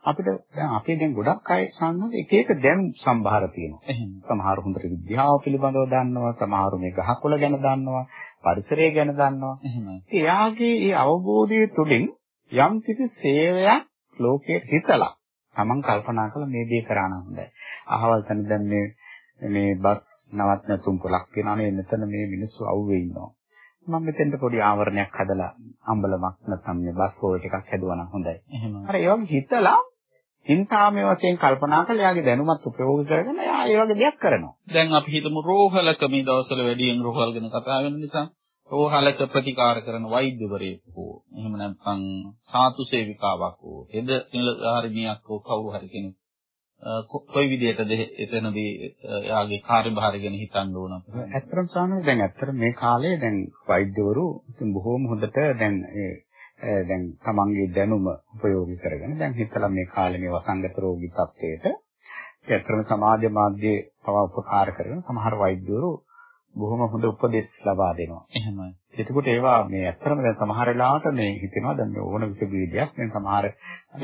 අපිට දැන් අපේ දැන් ගොඩක් අය සම්බන්ධ එක එක දැන් සම්භාර තියෙනවා. එහෙමයි. සමහර හොඳට විද්‍යාව පිළිබඳව දන්නවා, සමහරු මේ ගහකොළ ගැන දන්නවා, පරිසරය ගැන දන්නවා. එහෙමයි. එයාගේ ඒ අවබෝධය තුළින් යම් කිසි සේවයක් ලෝකයට හිතලා තමන් කල්පනා කළ මේ දේ කරා නම් හොඳයි. අහවල් තැන දැන් මේ මේ බස් නවත් නැතුම් පොලක් වෙනානේ මෙතන මේ මිනිස්සු අවුවේ ඉන්නවා. මම මෙතෙන්ට පොඩි ආවරණයක් හදලා අම්බලමක් නැත්නම් මේ බස් හෝල් එකක් හැදුවා නම් හොඳයි. එහෙම. අර ඒ වගේ හිතලා චින්තාමය වශයෙන් කල්පනා කරලා එයාගේ දැනුමත් උපයෝග කරගෙන එයා ඒ වගේ දෙයක් කරනවා. දැන් අපි හිතමු රෝහලක මේ දවස්වල වැඩියෙන් රෝහල් ගැන කතා වෙන නිසා රෝහලක ප්‍රතිකාර කරන වෛද්‍යවරයෙකු හෝ එහෙම නැත්නම් සාතු සේවිකාවක් හෝ හෙද නිලධාරිනියක් හෝ කවුරු හරි කෙනෙක් කොයි විදිහටද එතනදී එයාගේ කාර්යභාරය ගැන හිතන්න ඕන ඇත්තටම සාමාන්‍යයෙන් දැන් ඇත්තට මේ කාලේ දැන් වෛද්‍යවරු ඉතින් බොහෝම හොඳට දැන් ඒ දැන් තමන්ගේ දැනුම උපයෝගී කරගෙන දැන් හිතලා මේ කාලේ මේ වසංගත රෝගී තත්ත්වයට. ඇත්තටම සමාජ මාධ්‍යයේ පවා උපකාර කරගෙන සමහර වෛද්‍යවරු බොහොම හොඳ උපදෙස් ලබා දෙනවා. එහෙමයි. එතකොට ඒවා මේ ඇත්තටම දැන් සමහර වෙලාවට මේ හිතෙනවා දැන් මේ ඕන විස බීජයක් දැන් සමහර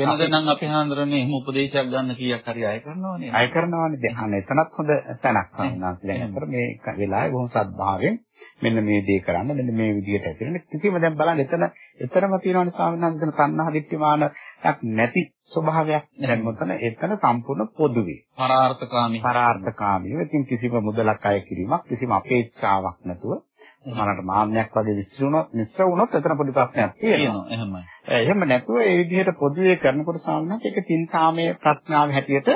වෙනද නම් අපි හාන්දරනේ එහෙම උපදේශයක් ගන්න කීයක් හරි අය කරනවනේ. අය කරනවානේ දැන් අන්න එතනත් හොඳ තැනක් සම්මාස දැන් අතර මේ වෙලාවේ බොහොම සත්භාවයෙන් මෙන්න මේ දේ කරන්න මෙන්න මේ විදිහට ඇතිරෙන කිසිම දැන් බලන්න එතන එතරම් තියෙනවනේ ස්වාමීන් වහන්සේ තණ්හා දිට්ඨිමානයක් නැති ස්වභාවයක් දැන් මොතන එතන සම්පූර්ණ පොදුවේ පරාර්ථකාමී පරාර්ථකාමීව ඉතින් කිසිම මුදලක් අය කිරීමක් කිසිම අපේක්ෂාවක් නැතුව සමහරට මාන්නයක් වගේ විශ්රුණොත් මිශ්‍ර වුණොත් එතන පොඩි ප්‍රශ්නයක් තියෙනවා. එහෙමයි. එහෙම නැතුව ඒ විදිහට පොදුවේ කරනකොට සාමාන්‍යයෙන් ඒක චින්තාමය ප්‍රඥාව හැටියට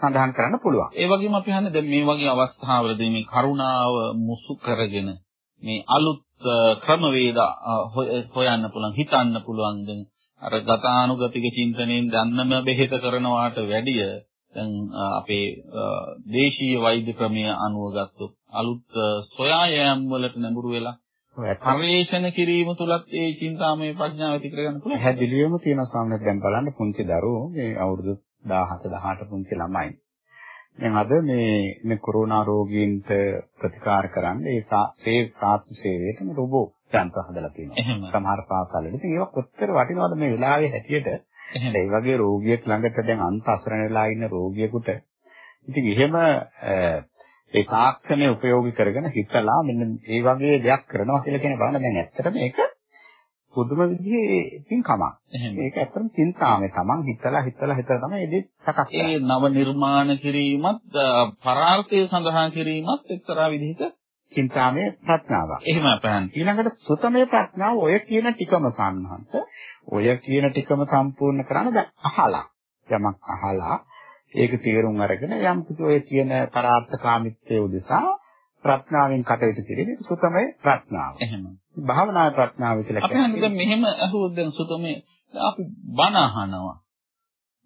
සඳහන් කරන්න පුළුවන්. ඒ වගේම අපි හන්නේ දැන් මේ වගේ අවස්ථාවලදී මේ කරුණාව මුසු කරගෙන මේ අලුත් ක්‍රමවේද හොයන්න පුළුවන් හිතන්න පුළුවන් දැන් අර ගතානුගතික චින්තනයෙන් දන්නම බෙහෙත කරනවාට වැඩිය දැන් අපේ දේශීය වෛද්‍ය ක්‍රමය අනුව ගත්තොත් අලුත් සොයා යාම් වලට නැඹුරු වෙලා පරිශන කිරීම තුලත් ඒ චින්තාමය ප්‍රඥාව ඇති කරගන්න පුළුවන්. හැදිලියම තියෙන සාමnet දැන් බලන්න පුංචි දරුවෝ මේ අවුරුදු 17 18 පුංචි ළමයි. දැන් අද මේ මේ කොරෝනා රෝගීන්ට ප්‍රතිකාර කරන්න ඒ සේ සාත්තු සේවයට රොබෝ යන්ත්‍ර හදලා තියෙනවා. සමහර පාසල්වල. ඉතින් ඒක කොච්චර වටිනවද මේ වෙලාවේ හැටියට ඒ වගේ රෝගියෙක් ළඟට දැන් අන්ත අසරණ වෙලා ඉන්න රෝගියෙකුට ඉතින් එහෙම ඒ තාක්ෂණය උපයෝගී කරගෙන හිතලා මෙන්න ඒ වගේ දෙයක් කරනවා කියලා කියන බලන්න දැන් ඇත්තටම මේක පුදුම විදිහේ පින්කමක්. මේක ඇත්තටම චින්තාවේ තමන් හිතලා හිතලා හිතලා තමයි ඒ දේ සකස් කරන්නේ. ඒ නව නිර්මාණ කිරීමත් පරාර්ථය සඳහා කිරීමත් එක්තරා විදිහක චින්තාමය ප්‍රඥාවක්. එහෙම අපහන්. ඊළඟට සුතමේ ප්‍රඥාව ඔය කියන ටිකම සම්හන්ත ඔය කියන ටිකම සම්පූර්ණ කරන්න දැන් අහලා යමක් අහලා ඒක තේරුම් අරගෙන යම් කිසි ඔය කියන පරාර්ථකාමීත්වයේ උදෙසා ප්‍රඥාවෙන් කටයුතු කිරීම සුතමේ ප්‍රඥාව. එහෙම. භාවනා ප්‍රඥාව කියලා කියන්නේ. අපි දැන් මෙහෙම අහුවොත් දැන් සුතමේ අපි බණ අහනවා.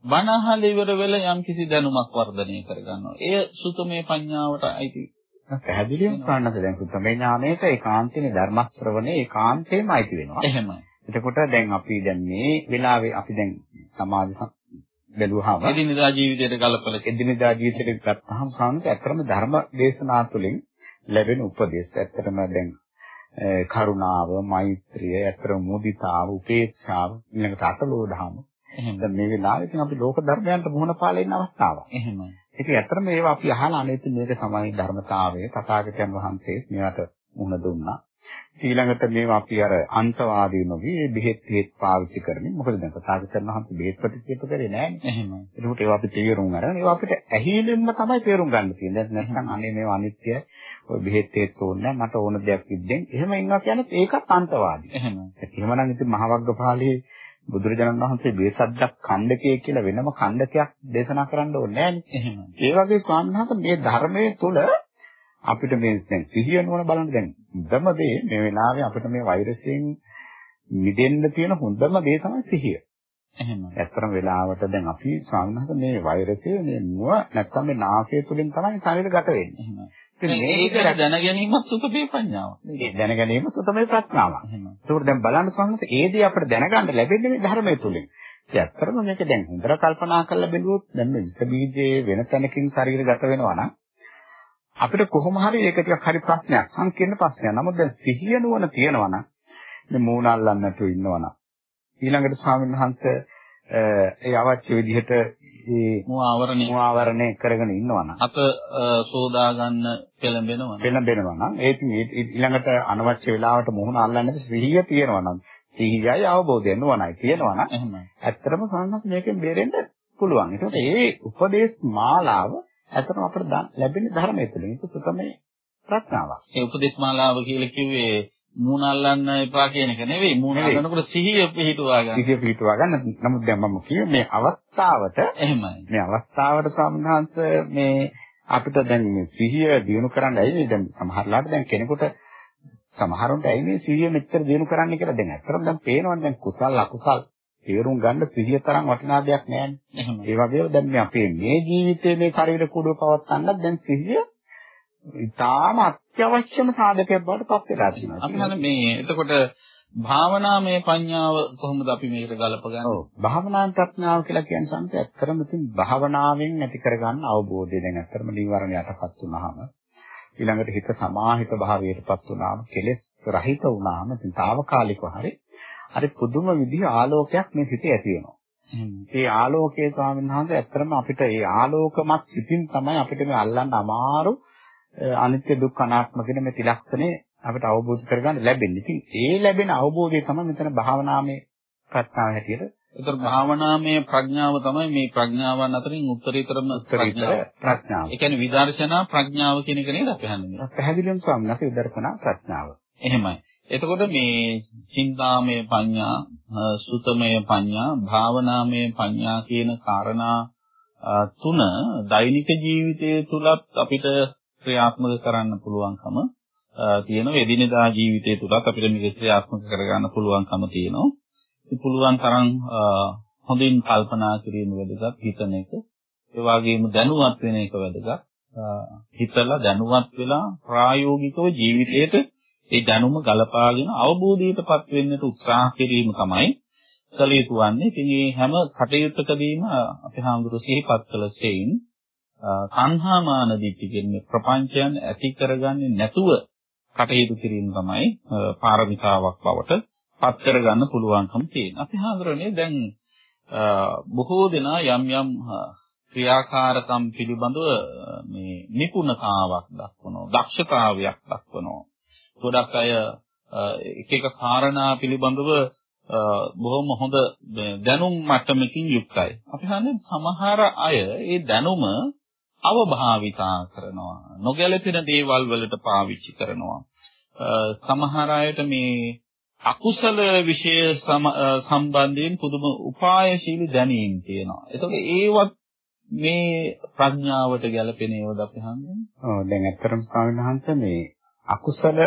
බණ අහලා ඉවර වෙලා යම් කිසි දැනුමක් වර්ධනය කරගන්නවා. එය සුතමේ පඤ්ඤාවට අයිති පැහැදිලිවම කාණ්ඩද දැන් සුත්තමේ ඥානයට ඒකාන්තයේ ධර්ම ශ්‍රවණේ ඒකාන්තයෙන්ම අයිති වෙනවා. එහෙමයි. එතකොට දැන් අපි දැන් මේ වෙලාවේ අපි දැන් සමාජ බැලුවාම එදිනදා ජීවිතයට ගලපලා එදිනදා ජීවිතයට ගත්තාම සාමික ඇත්තම ධර්ම දේශනා තුළින් ලැබෙන උපදේශ ඇත්තටම දැන් කරුණාව, මෛත්‍රිය, ඇත්තම මුදිතාව, උපේක්ෂාව, ඊළඟට අටලෝධාම. එහෙනම් දැන් මේ වෙලාවේ ඉතින් අපි ලෝක ධර්මයන්ට මුහුණ පාලා ඉන්න අවස්ථාවක්. එහෙමයි. ඉතින් ඇත්තටම මේවා අපි අහලා අනේත් මේක තමයි ධර්මතාවය. තථාගතයන් වහන්සේ මේවට මුහුණ දුන්නා. ඊළඟට මේවා අපි අර අන්තවාදී නොවි බෙහෙත් හේත් පාවිච්චි කරමින් මොකද දැන් තථාගතයන් වහන්සේ බෙහෙත් ප්‍රතික්‍රියා කරේ නැහැ නේ. එහෙමයි. ඒකට ඒවා අපි තේරුම් අරගෙන ඒවා අපිට ඇහිලෙන්න තමයි තේරුම් ගන්න තියෙන්නේ. නැත්නම් අනේ මේවා අනිත්‍යයි. ඔය බෙහෙත් හේත් ඕනේ මට ඕන දෙයක් ඉද්දෙන්. එහෙම ඉන්නවා කියන්නේ ඒකත් අන්තවාදී. එහෙමයි. එහෙමනම් ඉතින් මහවග්ගපාළී බුදුරජාණන් වහන්සේ බේසද්දක් ඛණ්ඩකය කියලා වෙනම ඛණ්ඩකයක් දේශනා කරන්න ඕනේ නැහැ නේ. ඒ වගේ ස්වාමීන් මේ ධර්මයේ තුල අපිට මේ දැන් සිහිය නුවණ බලන්න දැන් හොඳම දේ මේ වෙලාවේ අපිට මේ වෛරසයෙන් මිදෙන්න තියෙන හොඳම දේ තමයි සිහිය. එහෙම. ඇත්තම වෙලාවට දැන් අපි ස්වාමීන් මේ වෛරසය මේ මුව නැත්තම් මේ නාසය තුලින් තමයි ශරීරගත වෙන්නේ. මේක දැන ගැනීමත් සුතමේ ප්‍රඥාවක්. මේ දැන ගැනීම සුතමේ ප්‍රඥාවක්. ඒකෝට දැන් බලන්න ස්වාමීන් ඒ දේ අපිට දැනගන්න ලැබෙන්නේ මේ ධර්මයේ තුලින්. ඇත්තටම මේක දැන් හොඳට කල්පනා කරලා බැලුවොත් දැන් මේ විස බීජයේ වෙන තැනකින් ශරීරගත වෙනවා නම් අපිට කොහොම හරි ඒක ටිකක් හරි ප්‍රශ්නයක් සංකීර්ණ ප්‍රශ්නයක්. නමුත් දැන් සිහිය නුවණ තියෙනවා නම් මේ මූණ අල්ලන්න නැතුව ඉන්නවා නම් ඊළඟට ස්වාමීන් වහන්සේ ඒ අවශ්‍ය විදිහට ඒ මුවාවරණය. මුවාවරණය කරගෙන ඉන්නවනම් අත සෝදා ගන්න පෙළඹෙනවා පෙළඹෙනවා නම්. ඒ ඊළඟට අනවශ්‍ය වෙලාවට මුහුණ අල්ලන්නේ සිහිය තියෙනවා නම්. සිහියයි අවබෝධය නුවණයි තියෙනවා නම්. ඇත්තටම සම්මත මේකෙන් බේරෙන්න පුළුවන්. ඒකට ඒ උපදේශ මාලාව ඇත්තටම අපිට ලැබෙන ධර්මයේ තුලින් ඒක සුතමේ ප්‍රඥාවක්. ඒ උපදේශ මාලාව කියලා කිව්වේ මූණ අල්ලන්න එපා කියන එක නෙවෙයි. මූණ අල්ලනකොට සිහිය පිහිටුවා ගන්න. සිහිය පිහිටුවා ගන්න. නමුත් දැන් මම කියේ මේ අවස්ථාවට එහෙමයි. මේ අවස්ථාවට සම්හාන්ත මේ අපිට දැන් මේ සිහිය දිනු කරන්න ඇයි මේ දැන් සමහරලාට දැන් කෙනෙකුට සමහරුන්ට ඇයි මේ සිහිය මෙච්චර දිනු කරන්න කියලා දැන් අත්‍තරම් දැන් පේනවනේ දැන් කුසල් අකුසල් තේරුම් ගන්න සිහිය තරම් වටිනා දෙයක් නෑනේ. ඒ වගේම දැන් මේ අපේ මේ ජීවිතයේ මේ ශරීර කුඩුව පවත්වන්නත් දැන් සිහිය ඉතාම අත්‍යවශ්‍යම සාධකයක් බවට පත් වෙලා තියෙනවා. අපි හන්නේ මේ එතකොට භාවනාමය ප්‍රඥාව කොහොමද අපි මේකට ගලපගන්නේ? ඔව්. භාවනා ප්‍රඥාව කියලා කියන සංකේත ඇත්තරම ඉතින් භාවනාවෙන් ඇති කරගන්න අවබෝධය. දැන් ඇත්තරම නිවරණ යටපත් වුනහම ඊළඟට හිත සමාහිත භාවයටපත් වුනහම කෙලෙස් රහිත වුනහම ඉතින් తాවකාලිකව හරි අර පුදුම විදිහ ආලෝකයක් මේ හිතේ ඇති වෙනවා. ඒ ආලෝකයේ ස්වාමීන් වහන්සේ ඇත්තටම අපිට ඒ ආලෝකමත් සිතින් තමයි අපිට මේ අල්ලන්න අමාරු අනිත්‍ය දුක්ඛ අනාත්ම කියන මේ ත්‍රිලක්ෂණේ අපිට අවබෝධ කරගන්න ලැබෙන්නේ. ඉතින් ඒ ලැබෙන අවබෝධය තමයි මෙතන භාවනාමය ප්‍රඥාව හැටියට. ඒතර භාවනාමය ප්‍රඥාව තමයි මේ ප්‍රඥාවන් අතරින් උත්තරීතරම ප්‍රඥාව. ඒ කියන්නේ විදර්ශනා ප්‍රඥාව කියන එක නේද අපි හන්නේ. පැහැදිලිවම ස්වාමීන් වහන්සේ විදර්ශනා ප්‍රඥාව. එහෙමයි. එතකොට මේ චින්තාමය පඤ්ඤා, සුතමය පඤ්ඤා, භාවනාමය පඤ්ඤා කියන කාරණා තුන දෛනික ජීවිතයේ තුලත් අපිට ක්‍රියාත්මක කරන්න පුළුවන්කම තියෙනවා. එදිනෙදා ජීවිතය තුලත් අපිට මේක ක්‍රියාත්මක කරගන්න පුළුවන්කම තියෙනවා. ඉතින් පුළුවන් තරම් හොඳින් කල්පනා කිරීම වැදගත් හිතන එක. ඒ වගේම දැනුවත් වෙන එක වැදගත්. හිතලා දැනුවත් වෙලා ප්‍රායෝගිකව ජීවිතයට ඒ දැනුම ගලපාගෙන අවබෝධයටපත් වෙන්නට උත්සාහ කිරීම තමයි කළ යුතු වන්නේ. ඉතින් මේ හැම කටයුත්තකදීම අපි හාමුදුරු සිහිපත් කළ සෙයින් තණ්හා මාන දිට්ඨි කියන්නේ ප්‍රපංචයන් ඇති කරගන්නේ නැතුව කටයුතු කිරීම තමයි පාරමිතාවක් බවට පත් කරගන්න පුළුවන්කම තියෙන. අපි හඳුරන්නේ දැන් බොහෝ දෙනා යම් යම් ක්‍රියාකාරකම් පිළිබඳව මේ නිපුණතාවක් දක්වනවා, දක්ෂතාවයක් දක්වනවා. ගොඩක් අය එක එක කාරණා පිළිබඳව බොහොම හොඳ දැනුම් මට්ටමකින් යුක්තයි. අපි හන්නේ සමහර අය ඒ දැනුම අවභාවිතා කරනවා. නොගැලපෙන දේවල් වලට පාවිච්චි කරනවා. සමහර අයට මේ අකුසල විශේෂ සම්බන්ධයෙන් පුදුම උපායශීලී දැනීම් තියෙනවා. ඒතකොට ඒවත් මේ ප්‍රඥාවට ගැලපෙන ඒවාද අපි හන්නේ? ඔව් දැන් ඇත්තටම ස්වාමීන් වහන්සේ මේ අකුසල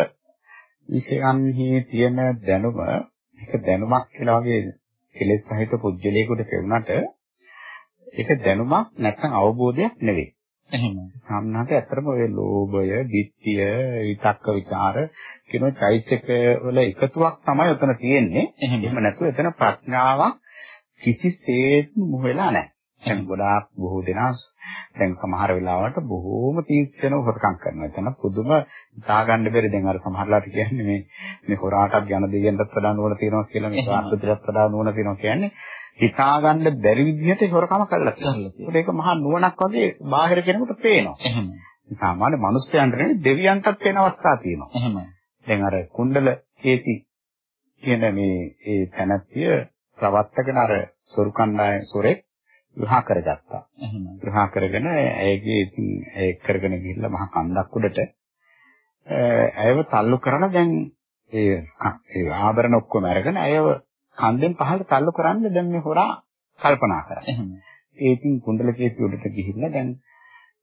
විෂයන්හි තියෙන දැනුම ඒක දැනුමක් කියලා වගේ කෙලෙස් සහිත පුජ්‍යලයකට පෙවුනට ඒක දැනුමක් නැත්නම් අවබෝධයක් නෙවෙයි. එහෙමයි. සම්නාට ඇත්තටම ඔය ලෝභය, ditthිය, විතක්ක ਵਿਚාර කියන චෛත්‍යක වල එකතුවක් තමයි උතන තියෙන්නේ. එහෙම නැතුව එතන ප්‍රඥාවක් කිසිසේත්ම මුහ වෙලා නැහැ. දැන් ගොඩාක් බොහෝ දෙනා දැන් සමහර වෙලාවට බොහෝම තීක්ෂණව හොරකම් කරනවා. එතන පුදුම හිතා ගන්න බැරි දැන් අර සමහරලාට කියන්නේ මේ මේ හොරාටක් යන දෙයියන්ටත් වඩා නුවණ තියෙනවා කියලා මේ ආස්පත්‍රියත් වඩා නුවණ තියෙනවා කියන්නේ හිතා ගන්න බැරි විදිහට හොරකම කරලා තියෙනවා. ඒක මහා නුවණක් වගේ බාහිර කෙනෙකුට පේනවා. එහෙම. සාමාන්‍ය මිනිස්යන්ට නෙවෙයි දෙවියන්ටත් වෙන අවස්ථා තියෙනවා. එහෙම. දැන් අර කුණ්ඩල කේසි කියන මේ ඒ තැනැත්තිය ප්‍රවත්තකන අර සොරුකණ්ඩායම සොරෙක් විවාහ කරගත්තා. එහෙම. විවාහ කරගෙන ඇයගේ ඉතින් ඒ කරගෙන ගිහිල්ලා මහා කන්දක් උඩට ඇයව තල්ලු කරලා දැන් ඒ ඒ ආභරණ ඔක්කොම අරගෙන ඇයව කන්දෙන් පහළට තල්ලු කරන්න දැන් මේ හොරා කල්පනා කරා. එහෙම. ඒ ඉතින් කුණ්ඩලකේසි උඩට ගිහිල්ලා දැන්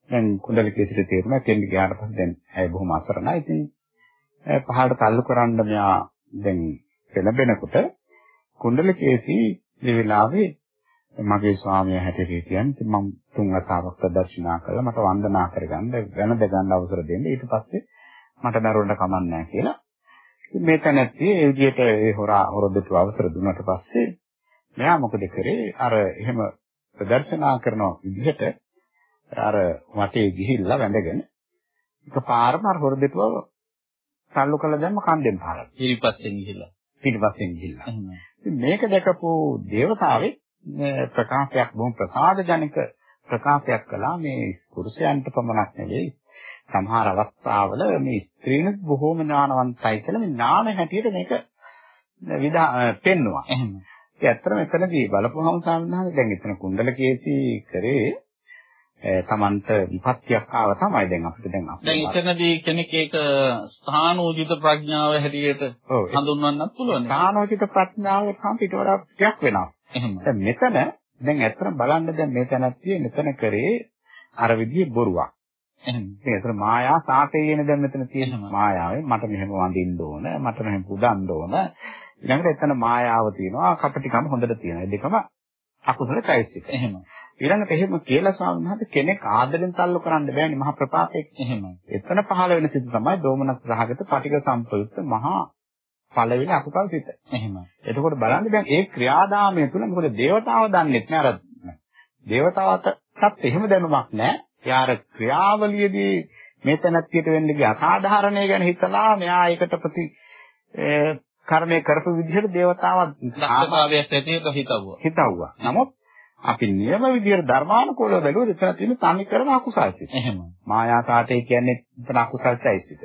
දැන් කුණ්ඩලකේසිට තේරුණා කෙන්ඩි ගියාට පස්සේ දැන් ඇය බොහොම අසරණයි. ඉතින් පහළට තල්ලු කරන්න මෙයා දැන් පෙළඹෙනකොට කුණ්ඩලකේසි මේ වෙලාවේ මගේ ස්වාමියා හැටියට කියන්නේ මම තුන් වතාවක් ප්‍රදර්ශනා කළා මට වන්දනා කරගන්න වෙනද ගන්න අවසර දෙන්න ඊට පස්සේ මට දරුවන්ට කමක් නැහැ කියලා මේ තැනැත්තිය ඒ විදිහට ඒ හොරා හොරදට අවසර දුන්නාට පස්සේ මෙයා මොකද කරේ අර එහෙම ප්‍රදර්ශනා කරන විදිහට අර වටේ ගිහිල්ලා වැඳගෙන එකපාරම අර හොරදටව සල්ලු කළ දැම්ම කන්දෙන් පාරට. ඊපස්සෙන් ගිහිල්ලා. ඊපස්සෙන් ගිහිල්ලා. මේක දැකපු දේවතාවෙක් ප්‍රකාශයක් බොහොම ප්‍රසාදජනක ප්‍රකාශයක් කළා මේ පුරුෂයන්ට පමණක් නෙවෙයි සමහර අවස්ථාවල මේ ස්ත්‍රීනුත් බොහෝම ඥානවන්තයි කියලා මේ ඥාන හැටියට මේක විදා පෙන්නවා. එහෙම. ඒ ඇත්තටම එතනදී බලපුවහම සාමාන්‍යයෙන් දැන් එතන කුණ්ඩල කේසි කරේ තමන්ට විපත්තියක් ආව තමයි දැන් අපිට දැන් අපිට දැන් එතනදී කෙනෙක් ඒක ස්ථානෝචිත ප්‍රඥාව හැටියට හඳුන්වන්නත් පුළුවන්. ස්ථානෝචිත ප්‍රඥාව සම්පිට වඩා ටිකක් වෙනවා. එහෙම. දැන් මෙතන දැන් ඇත්තට බලන්න දැන් මේ තැනත්තිය මෙතන කරේ අර විදිහේ බොරුවක්. එහෙනම් ඒතර මායා සාපේ කියන දැන් මෙතන තියෙන මායාවේ මට මෙහෙම වඳින්න ඕන මට මෙහෙම පුදන්න ඕන. ඊළඟට එතන මායාව තියෙනවා කපටිකම හොඳට තියෙනවා. දෙකම අකුසල চৈতසික එහෙම ඊළඟට එහෙම කියලා ස්වාමීන් වහන්සේ කෙනෙක් ආදරෙන් තල්ලු කරන්න බෑනේ මහා ප්‍රපාතයක් එහෙම එතන පහළ වෙන සිත තමයි දෝමනස් රහගත පටික සම්පයුක්ත මහා පළවෙනි අකුසල් සිත එහෙම එතකොට බලන්න දැන් ඒ ක්‍රියාදාමය තුල මොකද දේවතාව දන්නේ නැහැ අර දේවතාවටත් එහෙම දැනුමක් නැහැ යාර ක්‍රියාවලියේදී මේ තැනත්තියට වෙන්න අසාධාරණය ගැන හිතලා මෙයා ඒකට ප්‍රති කර්මය කරපු විදිහට දේවතාවක් දක්ෂතාවයක් ඇටියට හිතවුවා. හිතවුවා. නමුත් අපි නියම විදිහට ධර්මානුකූලව බැලුවොත් එතන තියෙන තනි කරම අකුසල්සිත. එහෙම. මායා සාතේ කියන්නේ එතන අකුසල්සයිසිත.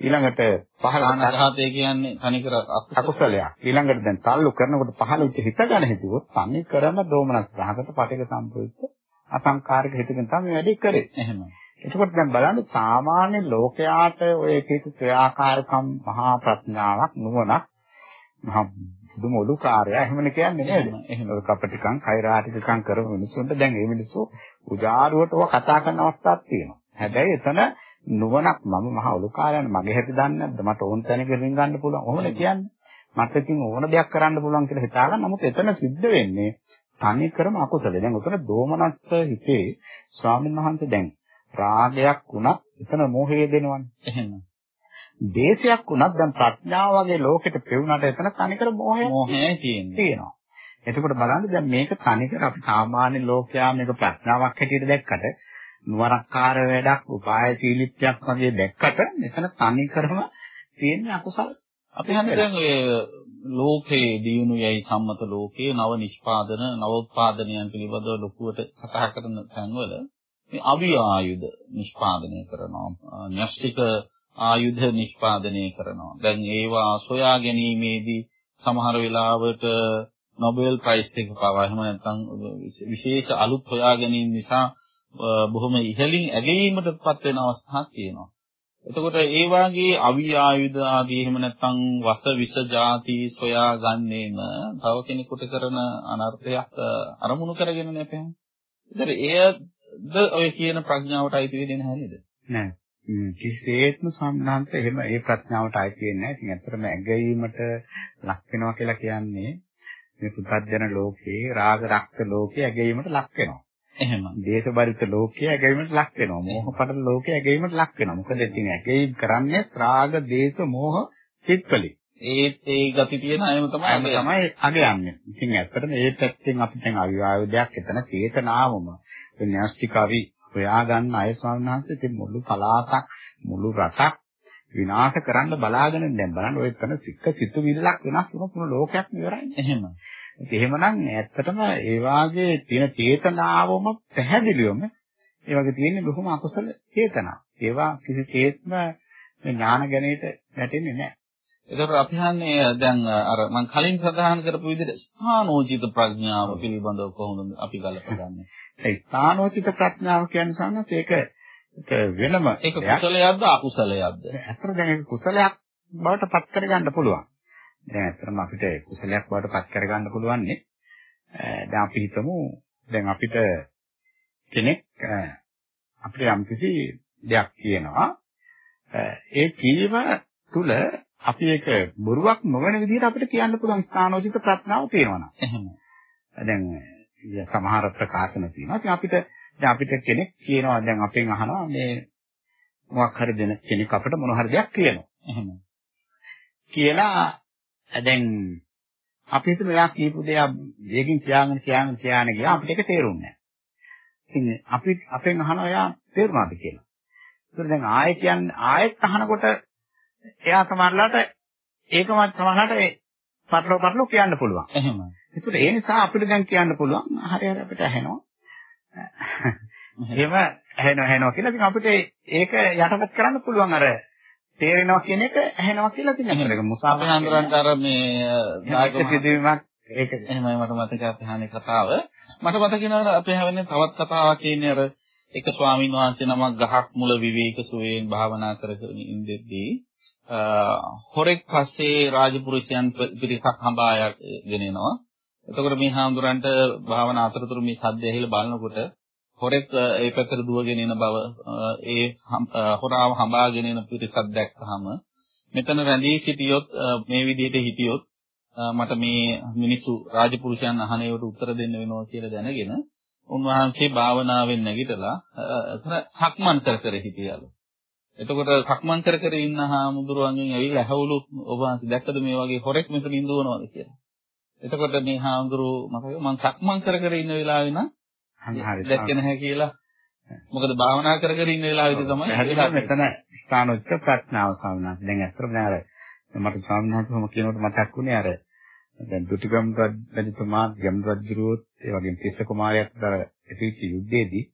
ඊළඟට පහළ අනාගතය කියන්නේ තනි කර අකුසලයක්. ඊළඟට දැන් තල්ලු කරනකොට පහළ වෙච්ච හිත ගැන හිතුවොත් තනි කරම දෝමනස් ගහකට පටික සම්ප්‍රයුක්ත අසංකාරික හිතකින් තමයි වැඩි කරේ. එහෙම. එතකොට දැන් බලන්න සාමාන්‍ය ලෝකයාට ඔය එක එක ක්‍රියාකාරකම් මහා ප්‍රඥාවක් නුවණක් මහා පුදුම ඔලු කාර්යය එහෙමනේ කියන්නේ නේද? එහෙම කපටිකම්, කෛරාටිකම් කරන මිනිස්සුන්ට දැන් මේ මිනිස්සු උජාරුවට ඔය කතා කරන අවස්ථාවක් තියෙනවා. හැබැයි එතන නුවණක් මම මහා ඔලු කාර්යයන් මගේ හැටි දන්නේ නැද්ද? මට ඕන තැනක රින් ගන්න පුළුවන්. ඔහොමනේ කියන්නේ. මට ඉතින් ඕන දෙයක් කරන්න පුළුවන් කියලා හිතාගන්න. නමුත් එතන සිද්ධ වෙන්නේ තනි කරම අකුසල. දැන් උතන දෝමනස්ස හිතේ ස්වාමීන් වහන්සේ දැන් රාගයක් වුණත් එතන මෝහය දෙනවනේ. එහෙම. දේශයක් වුණත් දැන් ප්‍රඥාව වගේ ලෝකෙට පෙවුනට එතන තනිකර මෝහය මෝහය තියෙනවා. එතකොට බලන්න දැන් මේක තනිකර අපි සාමාන්‍ය ලෝකයා මේක ප්‍රඥාවක් හැටියට දැක්කට නුවරක්කාර වැඩක් උපායශීලීත්වයක් වගේ දැක්කට මෙතන තනිකරම තියෙන අකුසල අපි හන්නේ දැන් ඔය ලෝකයේ දියුණු යයි සම්මත ලෝකයේ නව නිෂ්පාදන නවෝත්පාදනයන් පිළිබඳව ලොකුවට කතා කරන තැන්වල මේ අවි ආයුධ නිෂ්පාදනය කරනවා න්‍යෂ්ටික ආයුධ නිෂ්පාදනය කරනවා. දැන් ඒවා සොයා ගැනීමේදී සමහර වෙලාවට නොබෙල් ප්‍රයිස් එක පවා එහෙම නැත්නම් විශේෂ අලුත් හොයා ගැනීම නිසා බොහොම ඉහළින් ඇගීමටපත් වෙන අවස්ථාවක් තියෙනවා එතකොට ඒ වාගේ අවි ආයුධ ආදී එහෙම නැත්නම් වස විස ಜಾති සොයා ගන්නේම තව කෙනෙකුට කරන අනර්ථයක් අරමුණු කරගෙන නැපෙම. ඒතර එයද ඔය කියන ප්‍රඥාවට අයිති වෙන්නේ නැහැ නේද? නෑ. කිසිසේත්ම සම්බන්ධ එහෙම ඒ ප්‍රඥාවට අයිති වෙන්නේ නැහැ. ඉතින් ඇත්තටම ඇගීමට ලක් වෙනවා කියලා කියන්නේ මේ පුතත්ජන ලෝකේ රාග රක්ත ලෝකේ ඇගීමට ලක් වෙනවා. එහෙම. දේශබරිත ලෝකයේ ඇගීමට ලක් වෙනවා. මෝහපටල ලෝකයේ ඇගීමට ලක් වෙනවා. මොකද ඉතින් ඇගීම් කරන්නේ රාග, දේශ, මෝහ සිත්වලින්. ඒත් ඒ ගති තියෙන අයම තමයි තමයි අගයන්නේ. ඉතින් ඇත්තටම ඒ පැත්තෙන් අපි දැන් අවිවාදයක් එතන චේතනාවම න්‍යෂ්ටිකවි හොයාගන්න අය ස්වාමීන් වහන්සේ ඉතින් මුළු පලාතක් මුළු රටක් විනාශ කරන්න බලාගෙන දැන් බලන්න ඔය කරන සික්ක සිතුවිල්ලක් වෙනස් වුණොත් ලෝකයක් ඉවරයි. එහෙම. එහෙමනම් ඇත්තටම ඒ වාගේ තියෙන චේතනාවම පැහැදිලිවම ඒ වගේ තියෙන බොහොම අකුසල චේතනා. ඒවා කිසිසේත්ම ඥාන ගැනීමට වැටෙන්නේ නැහැ. ඒකට අපි හන්නේ දැන් අර මම කලින් සඳහන් කරපු විදිහට ස්ථානෝචිත ප්‍රඥාව පිළිබඳව කොහොමද අපි ගලපගන්නේ? ඒ ස්ථානෝචිත ප්‍රඥාව කියන්නේ සම්මත ඒක වෙනම ඒක කුසලයක්ද අකුසලයක්ද? ඇත්තට දැන් ඒක කුසලයක් බවට පත් කරගන්න පුළුවන්. දැන් ඇත්තටම අපිට කුසලයක් බවට පත් කරගන්න පුළුවන් නේ. දැන් අපි හිතමු දැන් අපිට කෙනෙක් අපිට යම්කිසි දෙයක් කියනවා ඒ කීම තුල අපි ඒක බොරුවක් නොවන විදිහට අපිට කියන්න පුළුවන් ස්ථානෝචිත ප්‍රඥාව තියෙනවා? එහෙම. දැන් සමහර ප්‍රකාශන තියෙනවා. ඉතින් අපිට දැන් අපිට කෙනෙක් කියනවා දැන් අපෙන් අහනවා මේ මොකක් හරි දෙන කෙනෙක් අපිට මොන හරි දෙයක් කියනවා. එහෙම. කියලා දැන් අපි හිතමු එයා කියපු දේ වේගින් කියාගෙන කියාගෙන කියාගෙන ගියා අපිට ඒක තේරුන්නේ නැහැ. ඉතින් අපි අපෙන් අහනවා එයා තේරුණාද කියලා. ඒතර දැන් ආයෙ කියන්නේ ආයෙත් අහනකොට එයා සමහරලාට ඒකම සමහරලාට පටලව පටලව කියන්න පුළුවන්. එහෙම. ඒතර ඒ නිසා අපිට දැන් කියන්න පුළුවන් හරි හරි අපිට ඇහෙනවා. එහෙම ඇහෙනවා ඇහෙනවා කියලා ඉතින් අපිට ඒක යටපත් කරන්න පුළුවන් අර තේරෙනවා කියන එක ඇහෙනවා කියලා තියෙනවා. ඒක මුසාපේ හඳුරන්න අර මේ දායක සිදුවීමක් ඒක එහෙමයි මට මතක අපි හානේ කතාව. මට මතක වෙනවා අපි හැවෙන්නේ තවත් කතාවක් කියන්නේ අර එක ස්වාමීන් වහන්සේ නමක් ගහක් මුල විවේක සුවයෙන් භාවනා කර කර ඉඳෙද්දී හොරෙක් පස්සේ රාජපුරුෂයන් පිරිසක් හඹාගෙන එනවා. එතකොට මේ හාමුදුරන්ට භාවනා අතරතුර මේ සද්ද ඇහිලා බලනකොට හොරෙක් ඒ පැත්තට දුවගෙන එන බව ඒ හොරාව හඹාගෙන එන පිරිසක් දැක්කහම මෙතන රැඳී සිටියොත් මේ විදිහට හිටියොත් මට මේ මිනිස්සු රාජපුරුෂයන් අහන ඒවට උත්තර දෙන්න වෙනවා කියලා දැනගෙන උන්වහන්සේ භාවනාවෙන් නැගිටලා එතන සක්මන් කර කර හිටියලු. එතකොට සක්මන් කර කර ඉන්න හාමුදුරුවන්ගෙන් ඇවිල්ලා ඇහවලු ඔබ වහන්සේ දැක්කද මේ වගේ හොරෙක් මෙතන ඉඳවනවද කියලා. එතකොට මේ හාමුදුරුව මතක මම සක්මන් කර කර ඉන්න වෙලාවේ නම් හරි දැක්කේ නැහැ කියලා. මොකද භාවනා කර කර ඉන්න වෙලාවේදී තමයි මෙතන ස්ථානෝචිත ප්‍රඥාව සාමනාත්. දැන් ඇත්තටම නෑ අර මට සාමනාත්ම කියනකොට මතක් වුණේ අර දැන් දුටිගම් රජතුමා ගම් රජුරුවොත් ඒ වගේම තිස්ස කුමාරයාත් අතර ඇතිවෙච්ච යුද්ධයේදී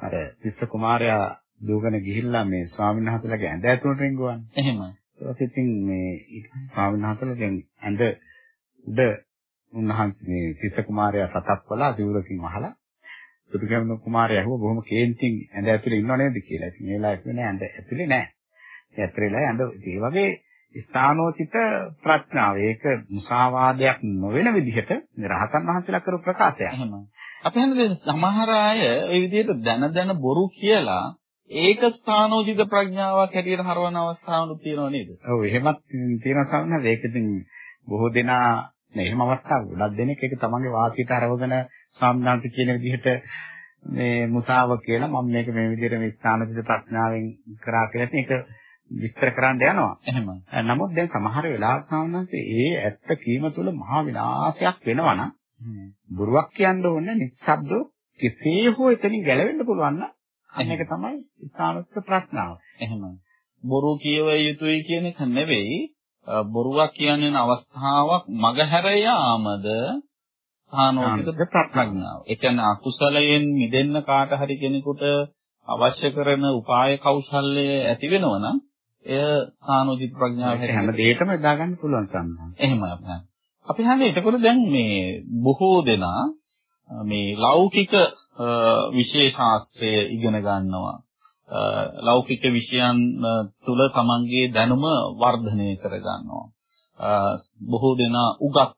අර තිස්ස කුමාරයා දුවගෙන ගිහිල්ලා මේ ස්වාමීන් වහන්සේලාගේ ඇඳ ඇතුළට රිංගුවානේ. එහෙමයි. ඒක ඉතින් මේ ස්වාමීන් වහන්සේලා දැන් ඇඳ උඩ උන්වහන්සේ මේ තිස්ස කුමාරයා සතක් කළා සිවුරකින් වහලා දුටිගම් කුමාරයා ඇහුවා බොහොම කේන්තින් ඇඳ ඇතුළේ ඉන්නව නේද කියලා. ඉතින් ඒ වෙලාවට නෑ ඇඳ ඇතුළේ නෑ. ඒ ඇතුළේලා ඇඳ ඒ වගේ ස්ථානෝචිත ප්‍රඥාව. ඒක මුසාවාදයක් නොවන විදිහට රහතන් වහන්සේලා කරපු ප්‍රකාශයක්. එහෙමයි. අපි හන්නේ සමහර අය ඒ විදිහට දන දන බොරු කියලා ඒක ස්ථානෝචිත ප්‍රඥාවක් හැටියට හරවන අවස්ථාවලුත් තියෙනව නේද? ඔව් එහෙමත් තියෙනවා සමහරවිට ඒක ඉතින් බොහෝ දෙනා නේ එහෙම අවස්ථා ගොඩක් දෙනෙක් ඒක තමන්ගේ වාසියට හරවගෙන සාම්දාන්ත කියන විදිහට මේ මුතාව කියලා මම මේක මේ විදිහට මේ ස්ථානෝචිත ප්‍රඥාවෙන් කරා කියලා ඒක විස්තර කරන්න යනවා. එහෙමයි. නමුත් දැන් සමහර වෙලාවට සාමාන්‍යයෙන් ඒ ඇත්ත කීම තුළ මහා විනාශයක් වෙනවා නම් බොරුවක් කියන්න ඕනේ නිස්සබ්ද කෙසේ හෝ එතනින් ගැලවෙන්න පුළුවන් නම් අනේක තමයි ස්ථානස්ක ප්‍රඥාව. එහෙමයි. බොරු කියව යුතුයි කියන එක නෙවෙයි බොරුවක් කියන්නේ අවස්ථාවක් මගහැර යාමද ස්ථානෝචිත ප්‍රඥාව. ඒ කියන්නේ අකුසලයෙන් මිදෙන්න කාට හරි කෙනෙකුට අවශ්‍ය කරන උපාය කෞශල්‍ය ඇති වෙනවා නම් එය සානෝචිත ප්‍රඥාව හැම දෙයකම යොදා ගන්න පුළුවන් සම්මා. එහෙමයි අපි. අපි හන්නේ එතකොට දැන් මේ බොහෝ දෙනා මේ ලෞකික විශේෂ ශාස්ත්‍රය ඉගෙන ගන්නවා. ලෞකික විෂයන් තුල තමන්ගේ දැනුම වර්ධනය කර ගන්නවා. බොහෝ දෙනා උගත්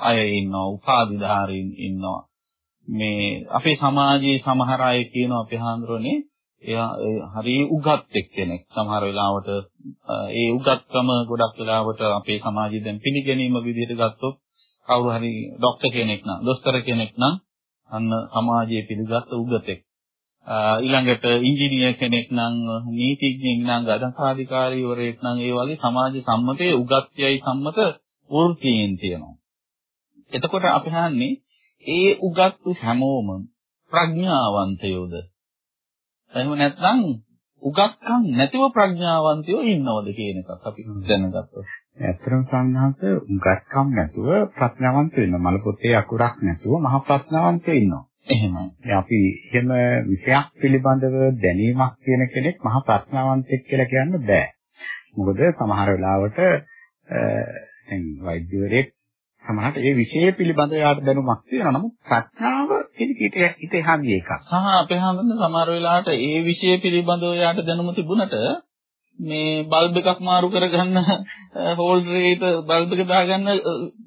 අය ඉන්නවා, උපාධිධාරීන් ඉන්නවා. මේ අපේ සමාජයේ සමහර අය කියනවා අපේ හාමුදුරනේ එයා හරි උගත් එක්කෙනෙක්. සමහර වෙලාවට ඒ උගත්කම ගොඩක් වෙලාවට අපේ සමාජයේ දැන් පිළිගැනීම විදිහට ගත්තොත් කවුරු හරි ડોක්ටර් කෙනෙක් නම්, දොස්තර කෙනෙක් නම් අන්න සමාජයේ පිළිගත් උගතෙක්. ඊළඟට ඉංජිනේර කෙනෙක් නම්, නීතිඥයෙක් නම්, ගණකාධිකාරීවරයෙක් නම් ඒ වගේ සමාජ සම්මතයේ උගත්යයි සම්මත වෘත්තීන් තියෙනවා. එතකොට අපි හන්නේ ඒ උගත් හැමෝම ප්‍රඥාවන්තයෝද එහෙම නැත්නම් උගක්කම් නැතිව ප්‍රඥාවන්තයෝ ඉන්නවද කියන එකත් අපි දැනගත්තා. ඇත්තටම සංඝාස උගක්කම් නැතුව ප්‍රඥාවන්තයෝ ඉන්නවා. මල පොතේ අකුරක් නැතුව මහා ප්‍රඥාවන්තයෝ ඉන්නවා. එහෙමයි. අපි එහෙම විෂයක් පිළිබඳව දැනීමක් තියෙන කෙනෙක් මහා ප්‍රඥාවන්තයෙක් කියලා කියන්න බෑ. මොකද සමහර වෙලාවට දැන් වෛද්‍යවරයෙක් සමහරට ඒ විෂය පිළිබඳව යාට දැනුමක් තියෙනවා. නමුත් ප්‍රඥාව කෙනෙකුට හිත එහාගේ එකක්. සහ අපේ හඳුනන සමහර වෙලාවට ඒ විෂය පිළිබඳව යාට දැනුම තිබුණට මේ බල්බ් එකක් මාරු කරගන්න හෝල්ඩරේට බල්බ් එක දාගන්න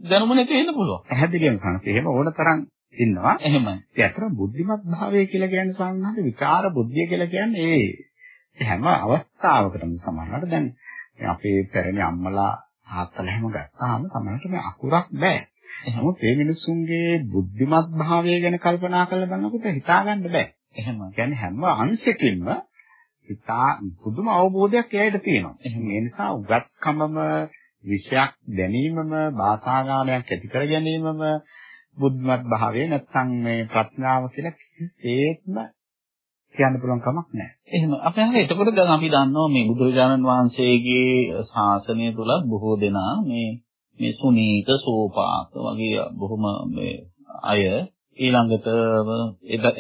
දැනුම නැති වෙන්න පුළුවන්. පැහැදිලිවම සංකේත. එහෙම ඕන තරම් ඉන්නවා. එහෙමයි. ඒ අතර බුද්ධිමත් භාවය කියලා කියන්නේ සාමාන්‍යයෙන් විචාර බුද්ධිය කියලා කියන්නේ ඒ හැම අවස්ථාවකටම සමානවට දැන් අපේ පැරණි අම්මලා තාත්තලා හැම ගත්තාම සමහරට මේ අකුරක් බෑ. නමුත් මේ මිනිස්සුන්ගේ බුද්ධිමත් භාවය ගැන කල්පනා කරලා බලනකොට හිතා ගන්න බෑ. එහෙම. කියන්නේ හැම අංශකින්ම හිතා පුදුම අවබෝධයක් එයාට තියෙනවා. ඒ නිසා උගත්කමම විෂයක් දැනීමම භාෂාගානයක් ඇති කර ගැනීමම බුද්ධිමත් භාවය නැත්නම් මේ ප්‍රඥාව කියලා කිසිසේත්ම කියන්න පුළුවන් කමක් නැහැ. එහෙම අපි හරිය එතකොට දැන් අපි දන්නවා මේ බුදුරජාණන් වහන්සේගේ ශාසනය තුල බොහෝ දෙනා මේ මේ සුනීත සෝපාක වගේ බොහොම මේ අය ඊළඟට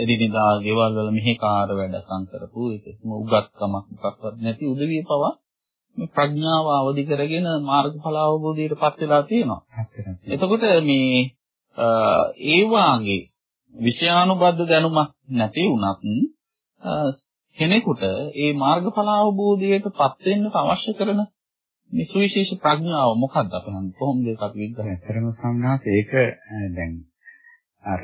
එදිනෙදා ගෙවල් වල මෙහෙකාර වැඩසම් කරපු ඒකම උගත්කමක් මොකක්වත් නැති උදවිය පවා මේ ප්‍රඥාව අවදි කරගෙන මාර්ගඵල අවබෝධයට පත් වෙලා තියෙනවා. එතකොට මේ ඒ වාගේ විෂයානුබද්ධ දැනුමක් නැති වුණත් කෙනෙකුට ඒ මාර්ගඵල අවබෝධයටපත් වෙන්න අවශ්‍ය කරන මේ සුවිශේෂ ප්‍රඥාව මොකක්ද අපි නම් කොහොමද ඒක අපි විග්‍රහය කරන සංඝාත ඒක දැන් අර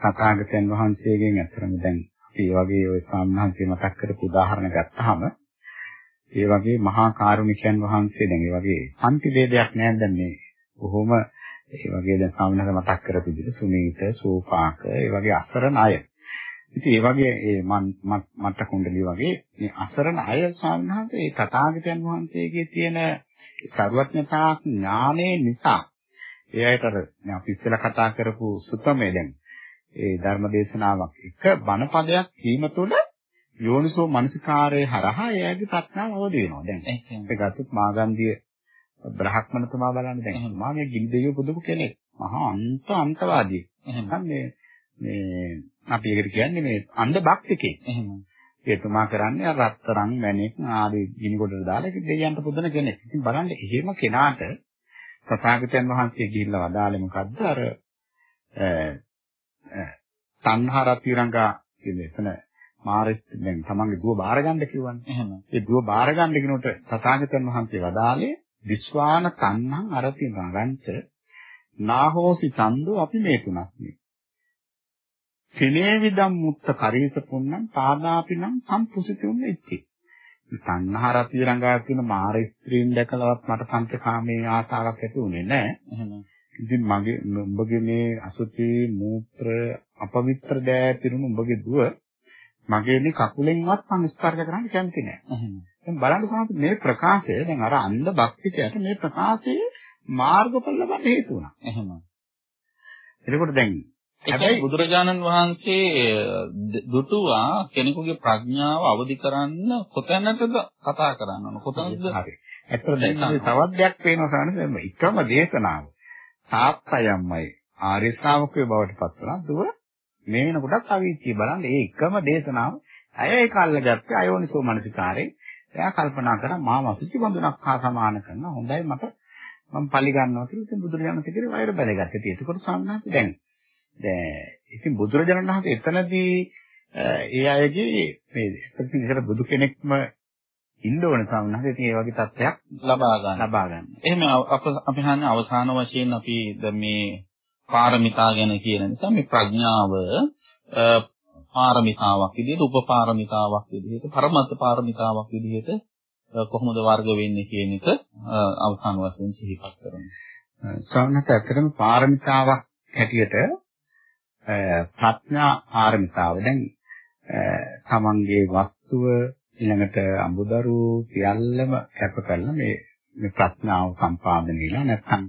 තථාගතයන් වහන්සේගෙන් අතරම දැන් ඒ වගේ ඔය සාමහන්සේ මතක් කරපු උදාහරණ ගත්තාම ඒ වගේ මහා කාරුණිකයන් වහන්සේ දැන් ඒ වගේ පන්ති ભેදයක් නැහැ දැන් මේ කොහොම ඒ වගේ දැන් සාමණේර මතක් කරපු විදිහට සුනීත සෝපාක ඒ වගේ අසරණ අය. ඉතින් ඒ වගේ ඒ මට්ට කුණ්ඩලිය වගේ මේ අසරණ අය සාමණේර ඒ තථාගතයන් වහන්සේගේ තියෙන සර්වඥතා ඥානය නිසා ඒ අයට අර අපි ඉස්සෙල්ලා කතා කරපු සුතමේ දැන් ඒ ධර්ම දේශනාවක් එක බණ පදයක් කීම තුළ යෝනිසෝ මනසිකාරයේ හරහා එයාගේ ප්‍රඥාව අවදි වෙනවා. දැන්. ඒක ගත්තොත් මාගන්ධිය බ්‍රහ්මණතුමා බලන්න දැන් මා මේ ගිනි දෙවියෝ පුදුම කෙනෙක්. මහා අන්ත අන්තවාදී. එහෙනම් මේ මේ අපි ඒකට කියන්නේ මේ අන්ධ භක්තිකේ. එහෙම. එතුමා කරන්නේ අර රත්තරන් මැණික් ආදී ගිනි ගොඩට දාලා ඒක දෙයයන්ට පුදන කෙනෙක්. ඉතින් බලන්න එහෙම කෙනාට තථාගතයන් වහන්සේ ගිහිල්ලා වදාළේ මොකද්ද? අර තණ්හා රතිරංගා කියන්නේ එතන මාරෙත් දැන් තමන්ගේ දුව බාර ගන්න කිව්වනේ. එහෙම. ඒ දුව බාර ගන්න කෙනට තථාගතයන් වහන්සේ වදාළේ විස්වාන තණ්හං අරති රඟන්ත නාහෝසි චන්දෝ අපි මේ තුනක් නේ. කිනේ විදම් මුත්ත කරීත පුන්නම් පාදාපිනම් සම්පුසිතුම් ඉච්චි. තණ්හා රති රංගා කියන මාර ස්ත්‍රීන් දැකලවත් මට පංචකාමයේ ආසාවක් ඇති උනේ නැහැ. එහෙම. ඉතින් මගේ උඹගේ මේ අසුචි මූත්‍ර අපවිත්‍ර දෑ පිරුණු උඹගේ දුව මගේ මේ කකුලෙන්වත් මම ස්පර්ශ කරන්න කැමති නෑ. දැන් බලන්න සමහර මේ ප්‍රකාශය දැන් අර අන්ධ භක්තිකයට මේ ප්‍රකාශයේ මාර්ගඵල ලබන්න හේතු වුණා. එහෙම. එතකොට දැන් හැබැයි බුදුරජාණන් වහන්සේ දුටුවා කෙනෙකුගේ ප්‍රඥාව අවදි කරන්න කොතැනටද කතා කරන්න ඕන කොතනද හරි. ඇත්තට දැන් තවත් දෙයක් පේනවා සානස එකම දේශනාව. තාත්තයම්මයි ආර්ය ශ්‍රාවකයෝ බවට පත් වුණා. දුව මේ වෙනකොටත් අවීචිය බලන්න ඒ එකම දේශනාව අය ඒක අල්ලගත්තේ අයෝනිසෝ මනසිකාරේ. එයා කල්පනා කරා මාව අසුචි බඳුනක් හා සමාන කරන හොඳයි මට මම පලි ගන්නවා කියලා ඉතින් බුදුරජාණන් තිකේ වෛර බැලගත්තා. ඉතින් ඒකකොට සම්මානත් දැන් දැන් ඉතින් බුදුරජාණන් වහන්සේ එතනදී ඒ අයගේ මේ ඉස්සරහින් බුදු කෙනෙක්ම ඉන්න ඕන සම්මානත් ඉතින් ඒ වගේ තත්ත්වයක් ලබා ගන්න. ලබා ගන්න. එහෙම අපි හන්නේ අවසාන වශයෙන් අපි මේ පාරමිතා ගැන කියන නිසා මේ ප්‍රඥාව පාරමිතාවක් විදිහට උපපාරමිතාවක් විදිහට පරමත්ත පාරමිතාවක් විදිහට කොහොමද වර්ග වෙන්නේ කියන එක අවසාන වශයෙන් සිහිපත් කරනවා. සවනත ඇත්තටම පාරමිතාවක් හැටියට ප්‍රඥා පාරමිතාව දැන් තමන්ගේ වස්තුව ඊළඟට අඹදරු සියල්ලම කැප කරලා මේ මේ ප්‍රඥාව සම්පාදනයලා නැත්නම්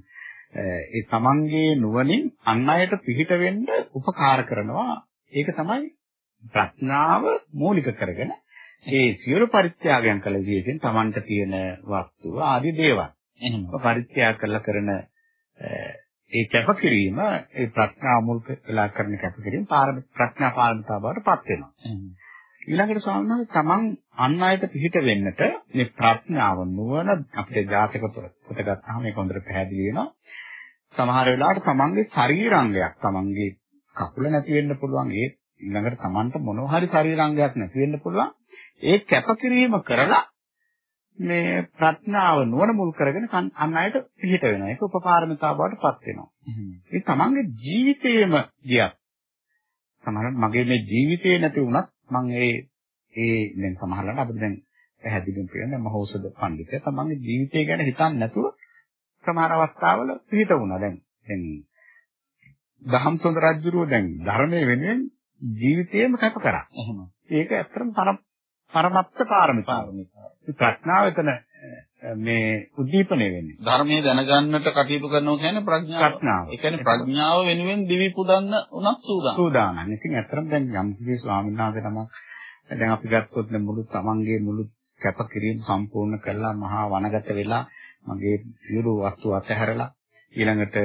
ඒ තමන්ගේ නුවණින් අන් අයට පිහිට වෙන්න උපකාර කරනවා. ඒක තමයි ප්‍රඥාව මූලික කරගෙන ඒ සියලු පරිත්‍යාගයන් කළ විශේෂයෙන් තමන්ට තියෙන වස්තුව ආදී දේවල්. එහෙනම් පරිත්‍යාග කරලා කරන ඒ කැපකිරීම ඒ ප්‍රඥා මූලික වෙලා කරන කැපකිරීම ප්‍රඥා පාරමිතා බවට පත් වෙනවා. ඊළඟට ස්වාමීන් වහන්සේ තමන් අන් අයට පිහිට වෙන්නට මේ ප්‍රඥාව නුවණ අපේ ජාතක පොත ගත්තාම මේක හොඳට පැහැදිලි වෙනවා. සමහර වෙලාවට තමන්ගේ ශරීරාංගයක් තමන්ගේ කකුල නැති වෙන්න පුළුවන් ඒ ඊළඟට තමන්ට මොනවා හරි ශරීරාංගයක් නැති වෙන්න පුළුවන්. ඒ කැපකිරීම කරලා මේ ප්‍රඥාව නුවණ මුල් කරගෙන අන් අයට පිළිහිට වෙනවා. ඒක උපපාරමිතා බවට පත් වෙනවා. ඒ තමන්ගේ ජීවිතේම ගියත් සමහර මගේ මේ ජීවිතේ නැති වුණත් මම ඒ ඒ දැන් සමහරවිට අපිට දැන් පැහැදිලිවම කියන්න මහෞෂධ පඬිතුක තමන්ගේ ජීවිතය ගැන හිතන්නේ නැතුව සමහර අවස්ථාවල පිහිට වුණා. දැන් දැන් දහම්සොඳ රජුරෝ දැන් ධර්මයේ වෙනුවෙන් ජීවිතේම කැප කරා. එහෙම. ඒක ඇත්තටම පරමත්ත පාරමිතාව. ප්‍රඥාව එතන මේ උද්දීපනය වෙන්නේ. ධර්මයේ දැනගන්නට කටයුතු කරනවා කියන්නේ ප්‍රඥාව. ප්‍රඥාව. ඒ කියන්නේ ප්‍රඥාව වෙනුවෙන් දිවි පුදන්න උනත් සූදානම්. සූදානම්. ඉතින් ඇත්තටම දැන් යම් කිසි ස්වාමීන් වහන්සේ තමයි දැන් අපි ගත්තොත් මුළු තමන්ගේ මුළු කැපකිරීම සම්පූර්ණ කළා මහා වනගත වෙලා මගේ සියලු වස්තු අතහැරලා ඊළඟට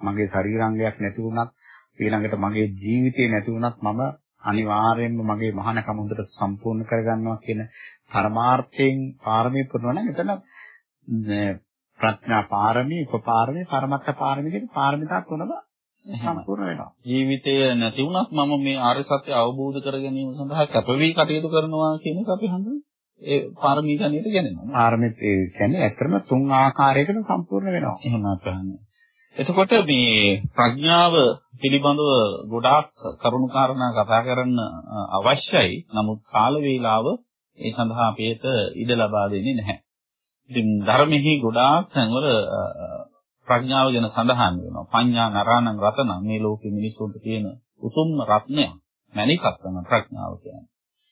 මගේ ශරීරාංගයක් නැති වුණත් ඊළඟට මගේ ජීවිතේ නැති වුණත් මම අනිවාර්යයෙන්ම මගේ මහානකම හොඳට සම්පූර්ණ කරගන්නවා කියන පරමාර්ථයෙන් පාරමී පුරනවා නම් එතන ප්‍රඥා පාරමී, උපපාරමී, පරමත්ත පාරමී කියන පාරමිතා තුනම සම්පූර්ණ වෙනවා. ජීවිතය නැති වුණත් මම මේ ආර්ය සත්‍ය අවබෝධ කර ගැනීම සඳහා කැපවී කටයුතු කරනවා කියන එක අපි හඳුනන ඒ පාරමී ගණයට ගණනවා. පාරමිත ඒ කියන්නේ ඇත්තම තුන් ආකාරයකට සම්පූර්ණ වෙනවා. එහෙම අපහන්නේ. එතකොට මේ ප්‍රඥාව පිළිබඳව ගොඩාක් කරුණු කාරණා කතා කරන්න අවශ්‍යයි. නමුත් කාල වේලාව ඒ සඳහා අපිට ඉඩ ලබා දෙන්නේ නැහැ. ඉතින් ධර්මෙහි ගොඩාක් තැන්වල ප්‍රඥාව ගැන සඳහන් වෙනවා. පඤ්ඤා නරාණං රතනං මේ ලෝකෙ මිනිසුන්ට තියෙන උතුම්ම රත්නය. මණිකක් තමයි ප්‍රඥාව කියන්නේ.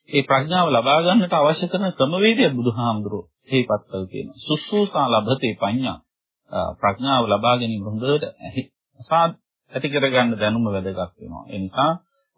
ඒ ප්‍රඥාව ලබා ගන්නට අවශ්‍ය කරන ක්‍රමවේදය බුදුහාමුදුරුවෝ සිහිපත් කළ තියෙනවා. සුසුසා ලබතේ පඤ්ඤා ප්‍රඥාව ලබා ගැනීම හොඳට ඇති කර ගන්න දැනුම වැදගත් වෙනවා. ඒ නිසා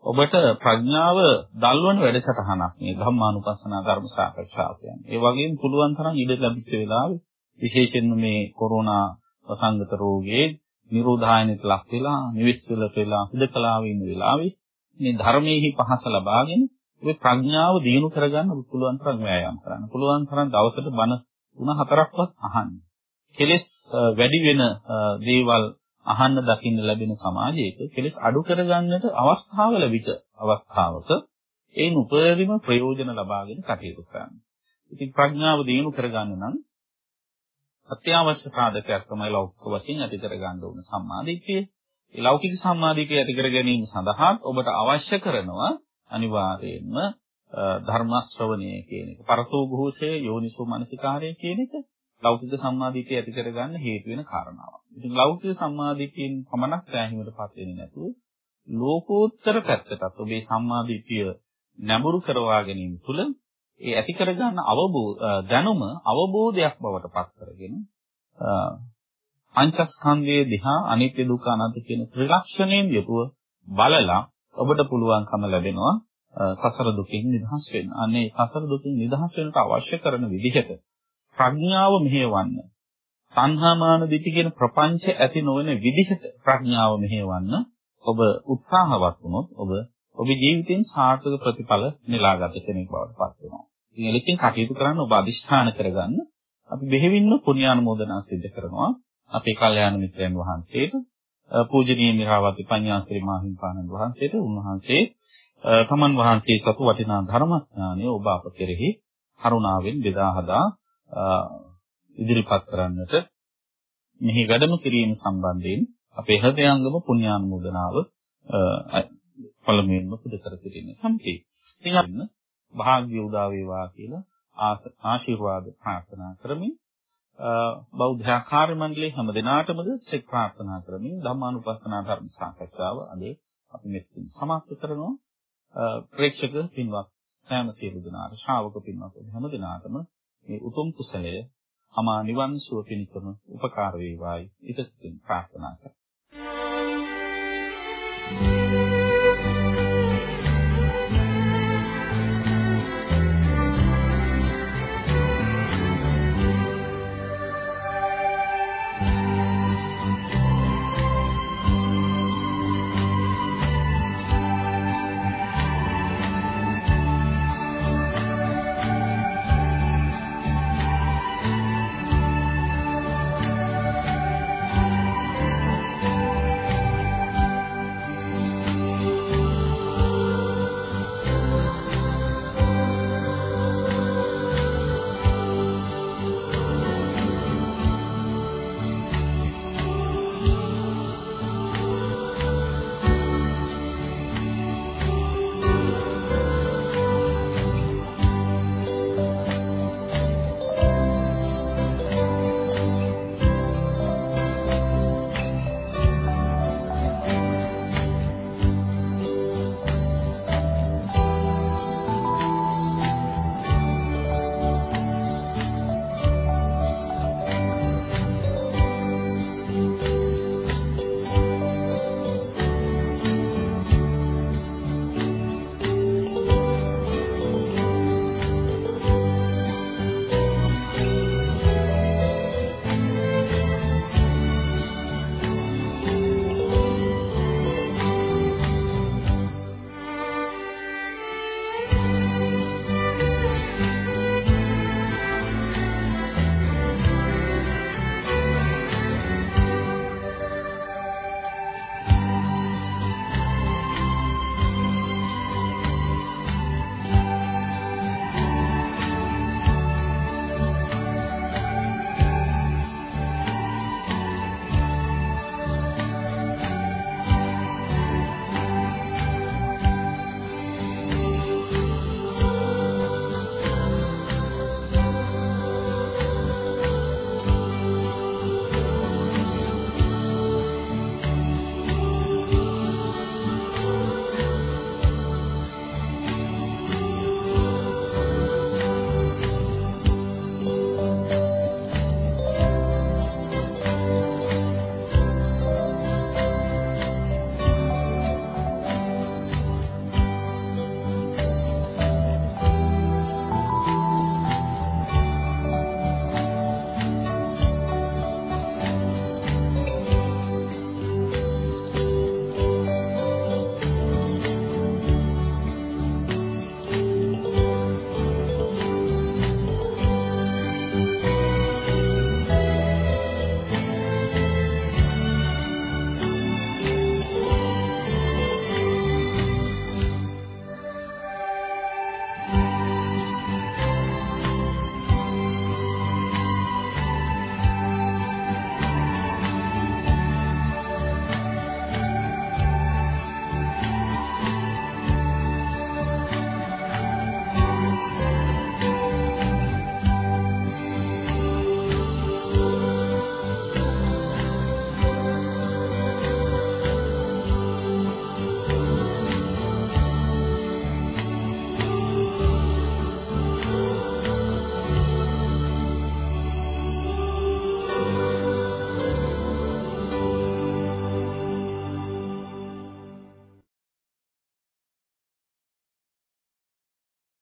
ඔබට ප්‍රඥාව දල්වන වැඩසටහනක් මේ ධම්මානුපස්සනා ධර්ම සාකච්ඡාව කියන්නේ. ඒ වගේම පුළුවන් තරම් ඉඩ ලැබිච්ච වෙලාවේ විශේෂයෙන්ම මේ කොරෝනා වසංගත රෝගයේ නිරෝධායනයට ලක් වෙලා නිවිස් වෙලට වෙලා හුදකලාවේ ඉන්න වෙලාවේ මේ ධර්මයේහි පහස ලබාගෙන ඔබේ ප්‍රඥාව දියුණු කරගන්න පුළුවන් තරම් වෑයම් කරන්න. පුළුවන් තරම් දවසට බණ තුන හතරක්වත් අහන්න. කෙලෙස් වැඩි වෙන දේවල් අහන්න දකින්න ලැබෙන සමාජයක කෙලෙස් අඩු කරගන්නට අවස්ථාව ලැබිච්ච අවස්ථාවක ඒ උපරිම ප්‍රයෝජන ලබාගෙන කටයුතු කරන්න. ඉතින් ප්‍රඥාව දියුණු කරගන්න නම් අත්‍යවශ්‍ය සාධකයක් තමයි ලෞකික වශයෙන් ඇති කරගන්න ඕන සම්මාදිට්ඨිය. ඒ ලෞකික සම්මාදිට්ඨිය ඇති කර ගැනීම සඳහා ඔබට අවශ්‍ය කරනවා අනිවාර්යයෙන්ම ධර්ම ශ්‍රවණය කියන එක. පරතෝ භූෂේ යෝනිසෝ මනසිකාරය කියන එක ලෞකික සම්මාදිටිය ඇති කරගන්න හේතු වෙන කාරණාවක්. ඉතින් ලෞකික සම්මාදිටියෙන් පමණක් සෑහීමටපත් වෙන්නේ නැතුව ලෝකෝත්තර පැත්තටත් ඔබේ සම්මාදිටිය නැඹුරු කරවා ගැනීම තුළ ඒ ඇති කරගන්න අවබෝධ දැනුම අවබෝධයක් බවට පත් කරගෙන පංචස්කන්ධයේ දිහා අනිත්‍ය දුක්ඛ අනාත්ම කියන ත්‍රිලක්ෂණයෙන් යුතුව බලලා ඔබට පුළුවන්කම ලැබෙනවා සසර දුකින් නිදහස් වෙන්න. අනේ සසර දුකින් නිදහස් වෙන්නට අවශ්‍ය කරන විදිහට ප්‍රඥාව මෙහෙවන්න. සංහාමාන දිටි කියන ප්‍රපංච ඇති නොවන විදිහට ප්‍රඥාව මෙහෙවන්න ඔබ උත්සාහවත් වුණොත් ඔබ ඔබේ ජීවිතෙන් සාර්ථක ප්‍රතිඵල නෙලාගත කෙනෙක් බවට පත් වෙනවා. ඉතින් එලෙසින් කටයුතු කරන්න ඔබ අදිෂ්ඨාන කරගන්න අපි බෙහෙවින්ම පුණ්‍යානුමෝදනා සිදු කරනවා අපේ කල්යාණ මිත්‍රයන් වහන්සේට පූජනීය මිරාවති පඤ්ඤාශ්‍රී මාහිම්පාණන් වහන්සේට උන්වහන්සේ තමන් වහන්සේ සතු වටිනා ධර්මඥානය ඔබ අප කෙරෙහි කරුණාවෙන් බෙදා හදා ඉදිරිපත් කරන්නට මෙහි වැඩම කිරීම සම්බන්ධයෙන් අපේ හදයන්ගම පුණ්‍යානුමෝදනාව පළමුවෙන්ම පුද කර සිටින්නේ සම්පේ. ඉතින් අන්න භාග්‍ය උදා වේවා කියලා ආශිර්වාද ප්‍රාර්ථනා කරමින් බෞද්ධ ආකාර්ය මණ්ඩලයේ හැම දිනාටමද සෙක් ප්‍රාර්ථනා කරමින් ධම්මානුපස්සනා ධර්ම සාකච්ඡාව අද අපි මෙතන සමාප්ත කරනවා. ප්‍රේක්ෂක පින්වත් සෑම සියලු දෙනාට ශ්‍රාවක පින්වත් හැම දිනාටම මේ උතුම් කුසලය අමා නිවන් සුව පිණිසම උපකාර වේවායි. ඉතින් ප්‍රාර්ථනා කරා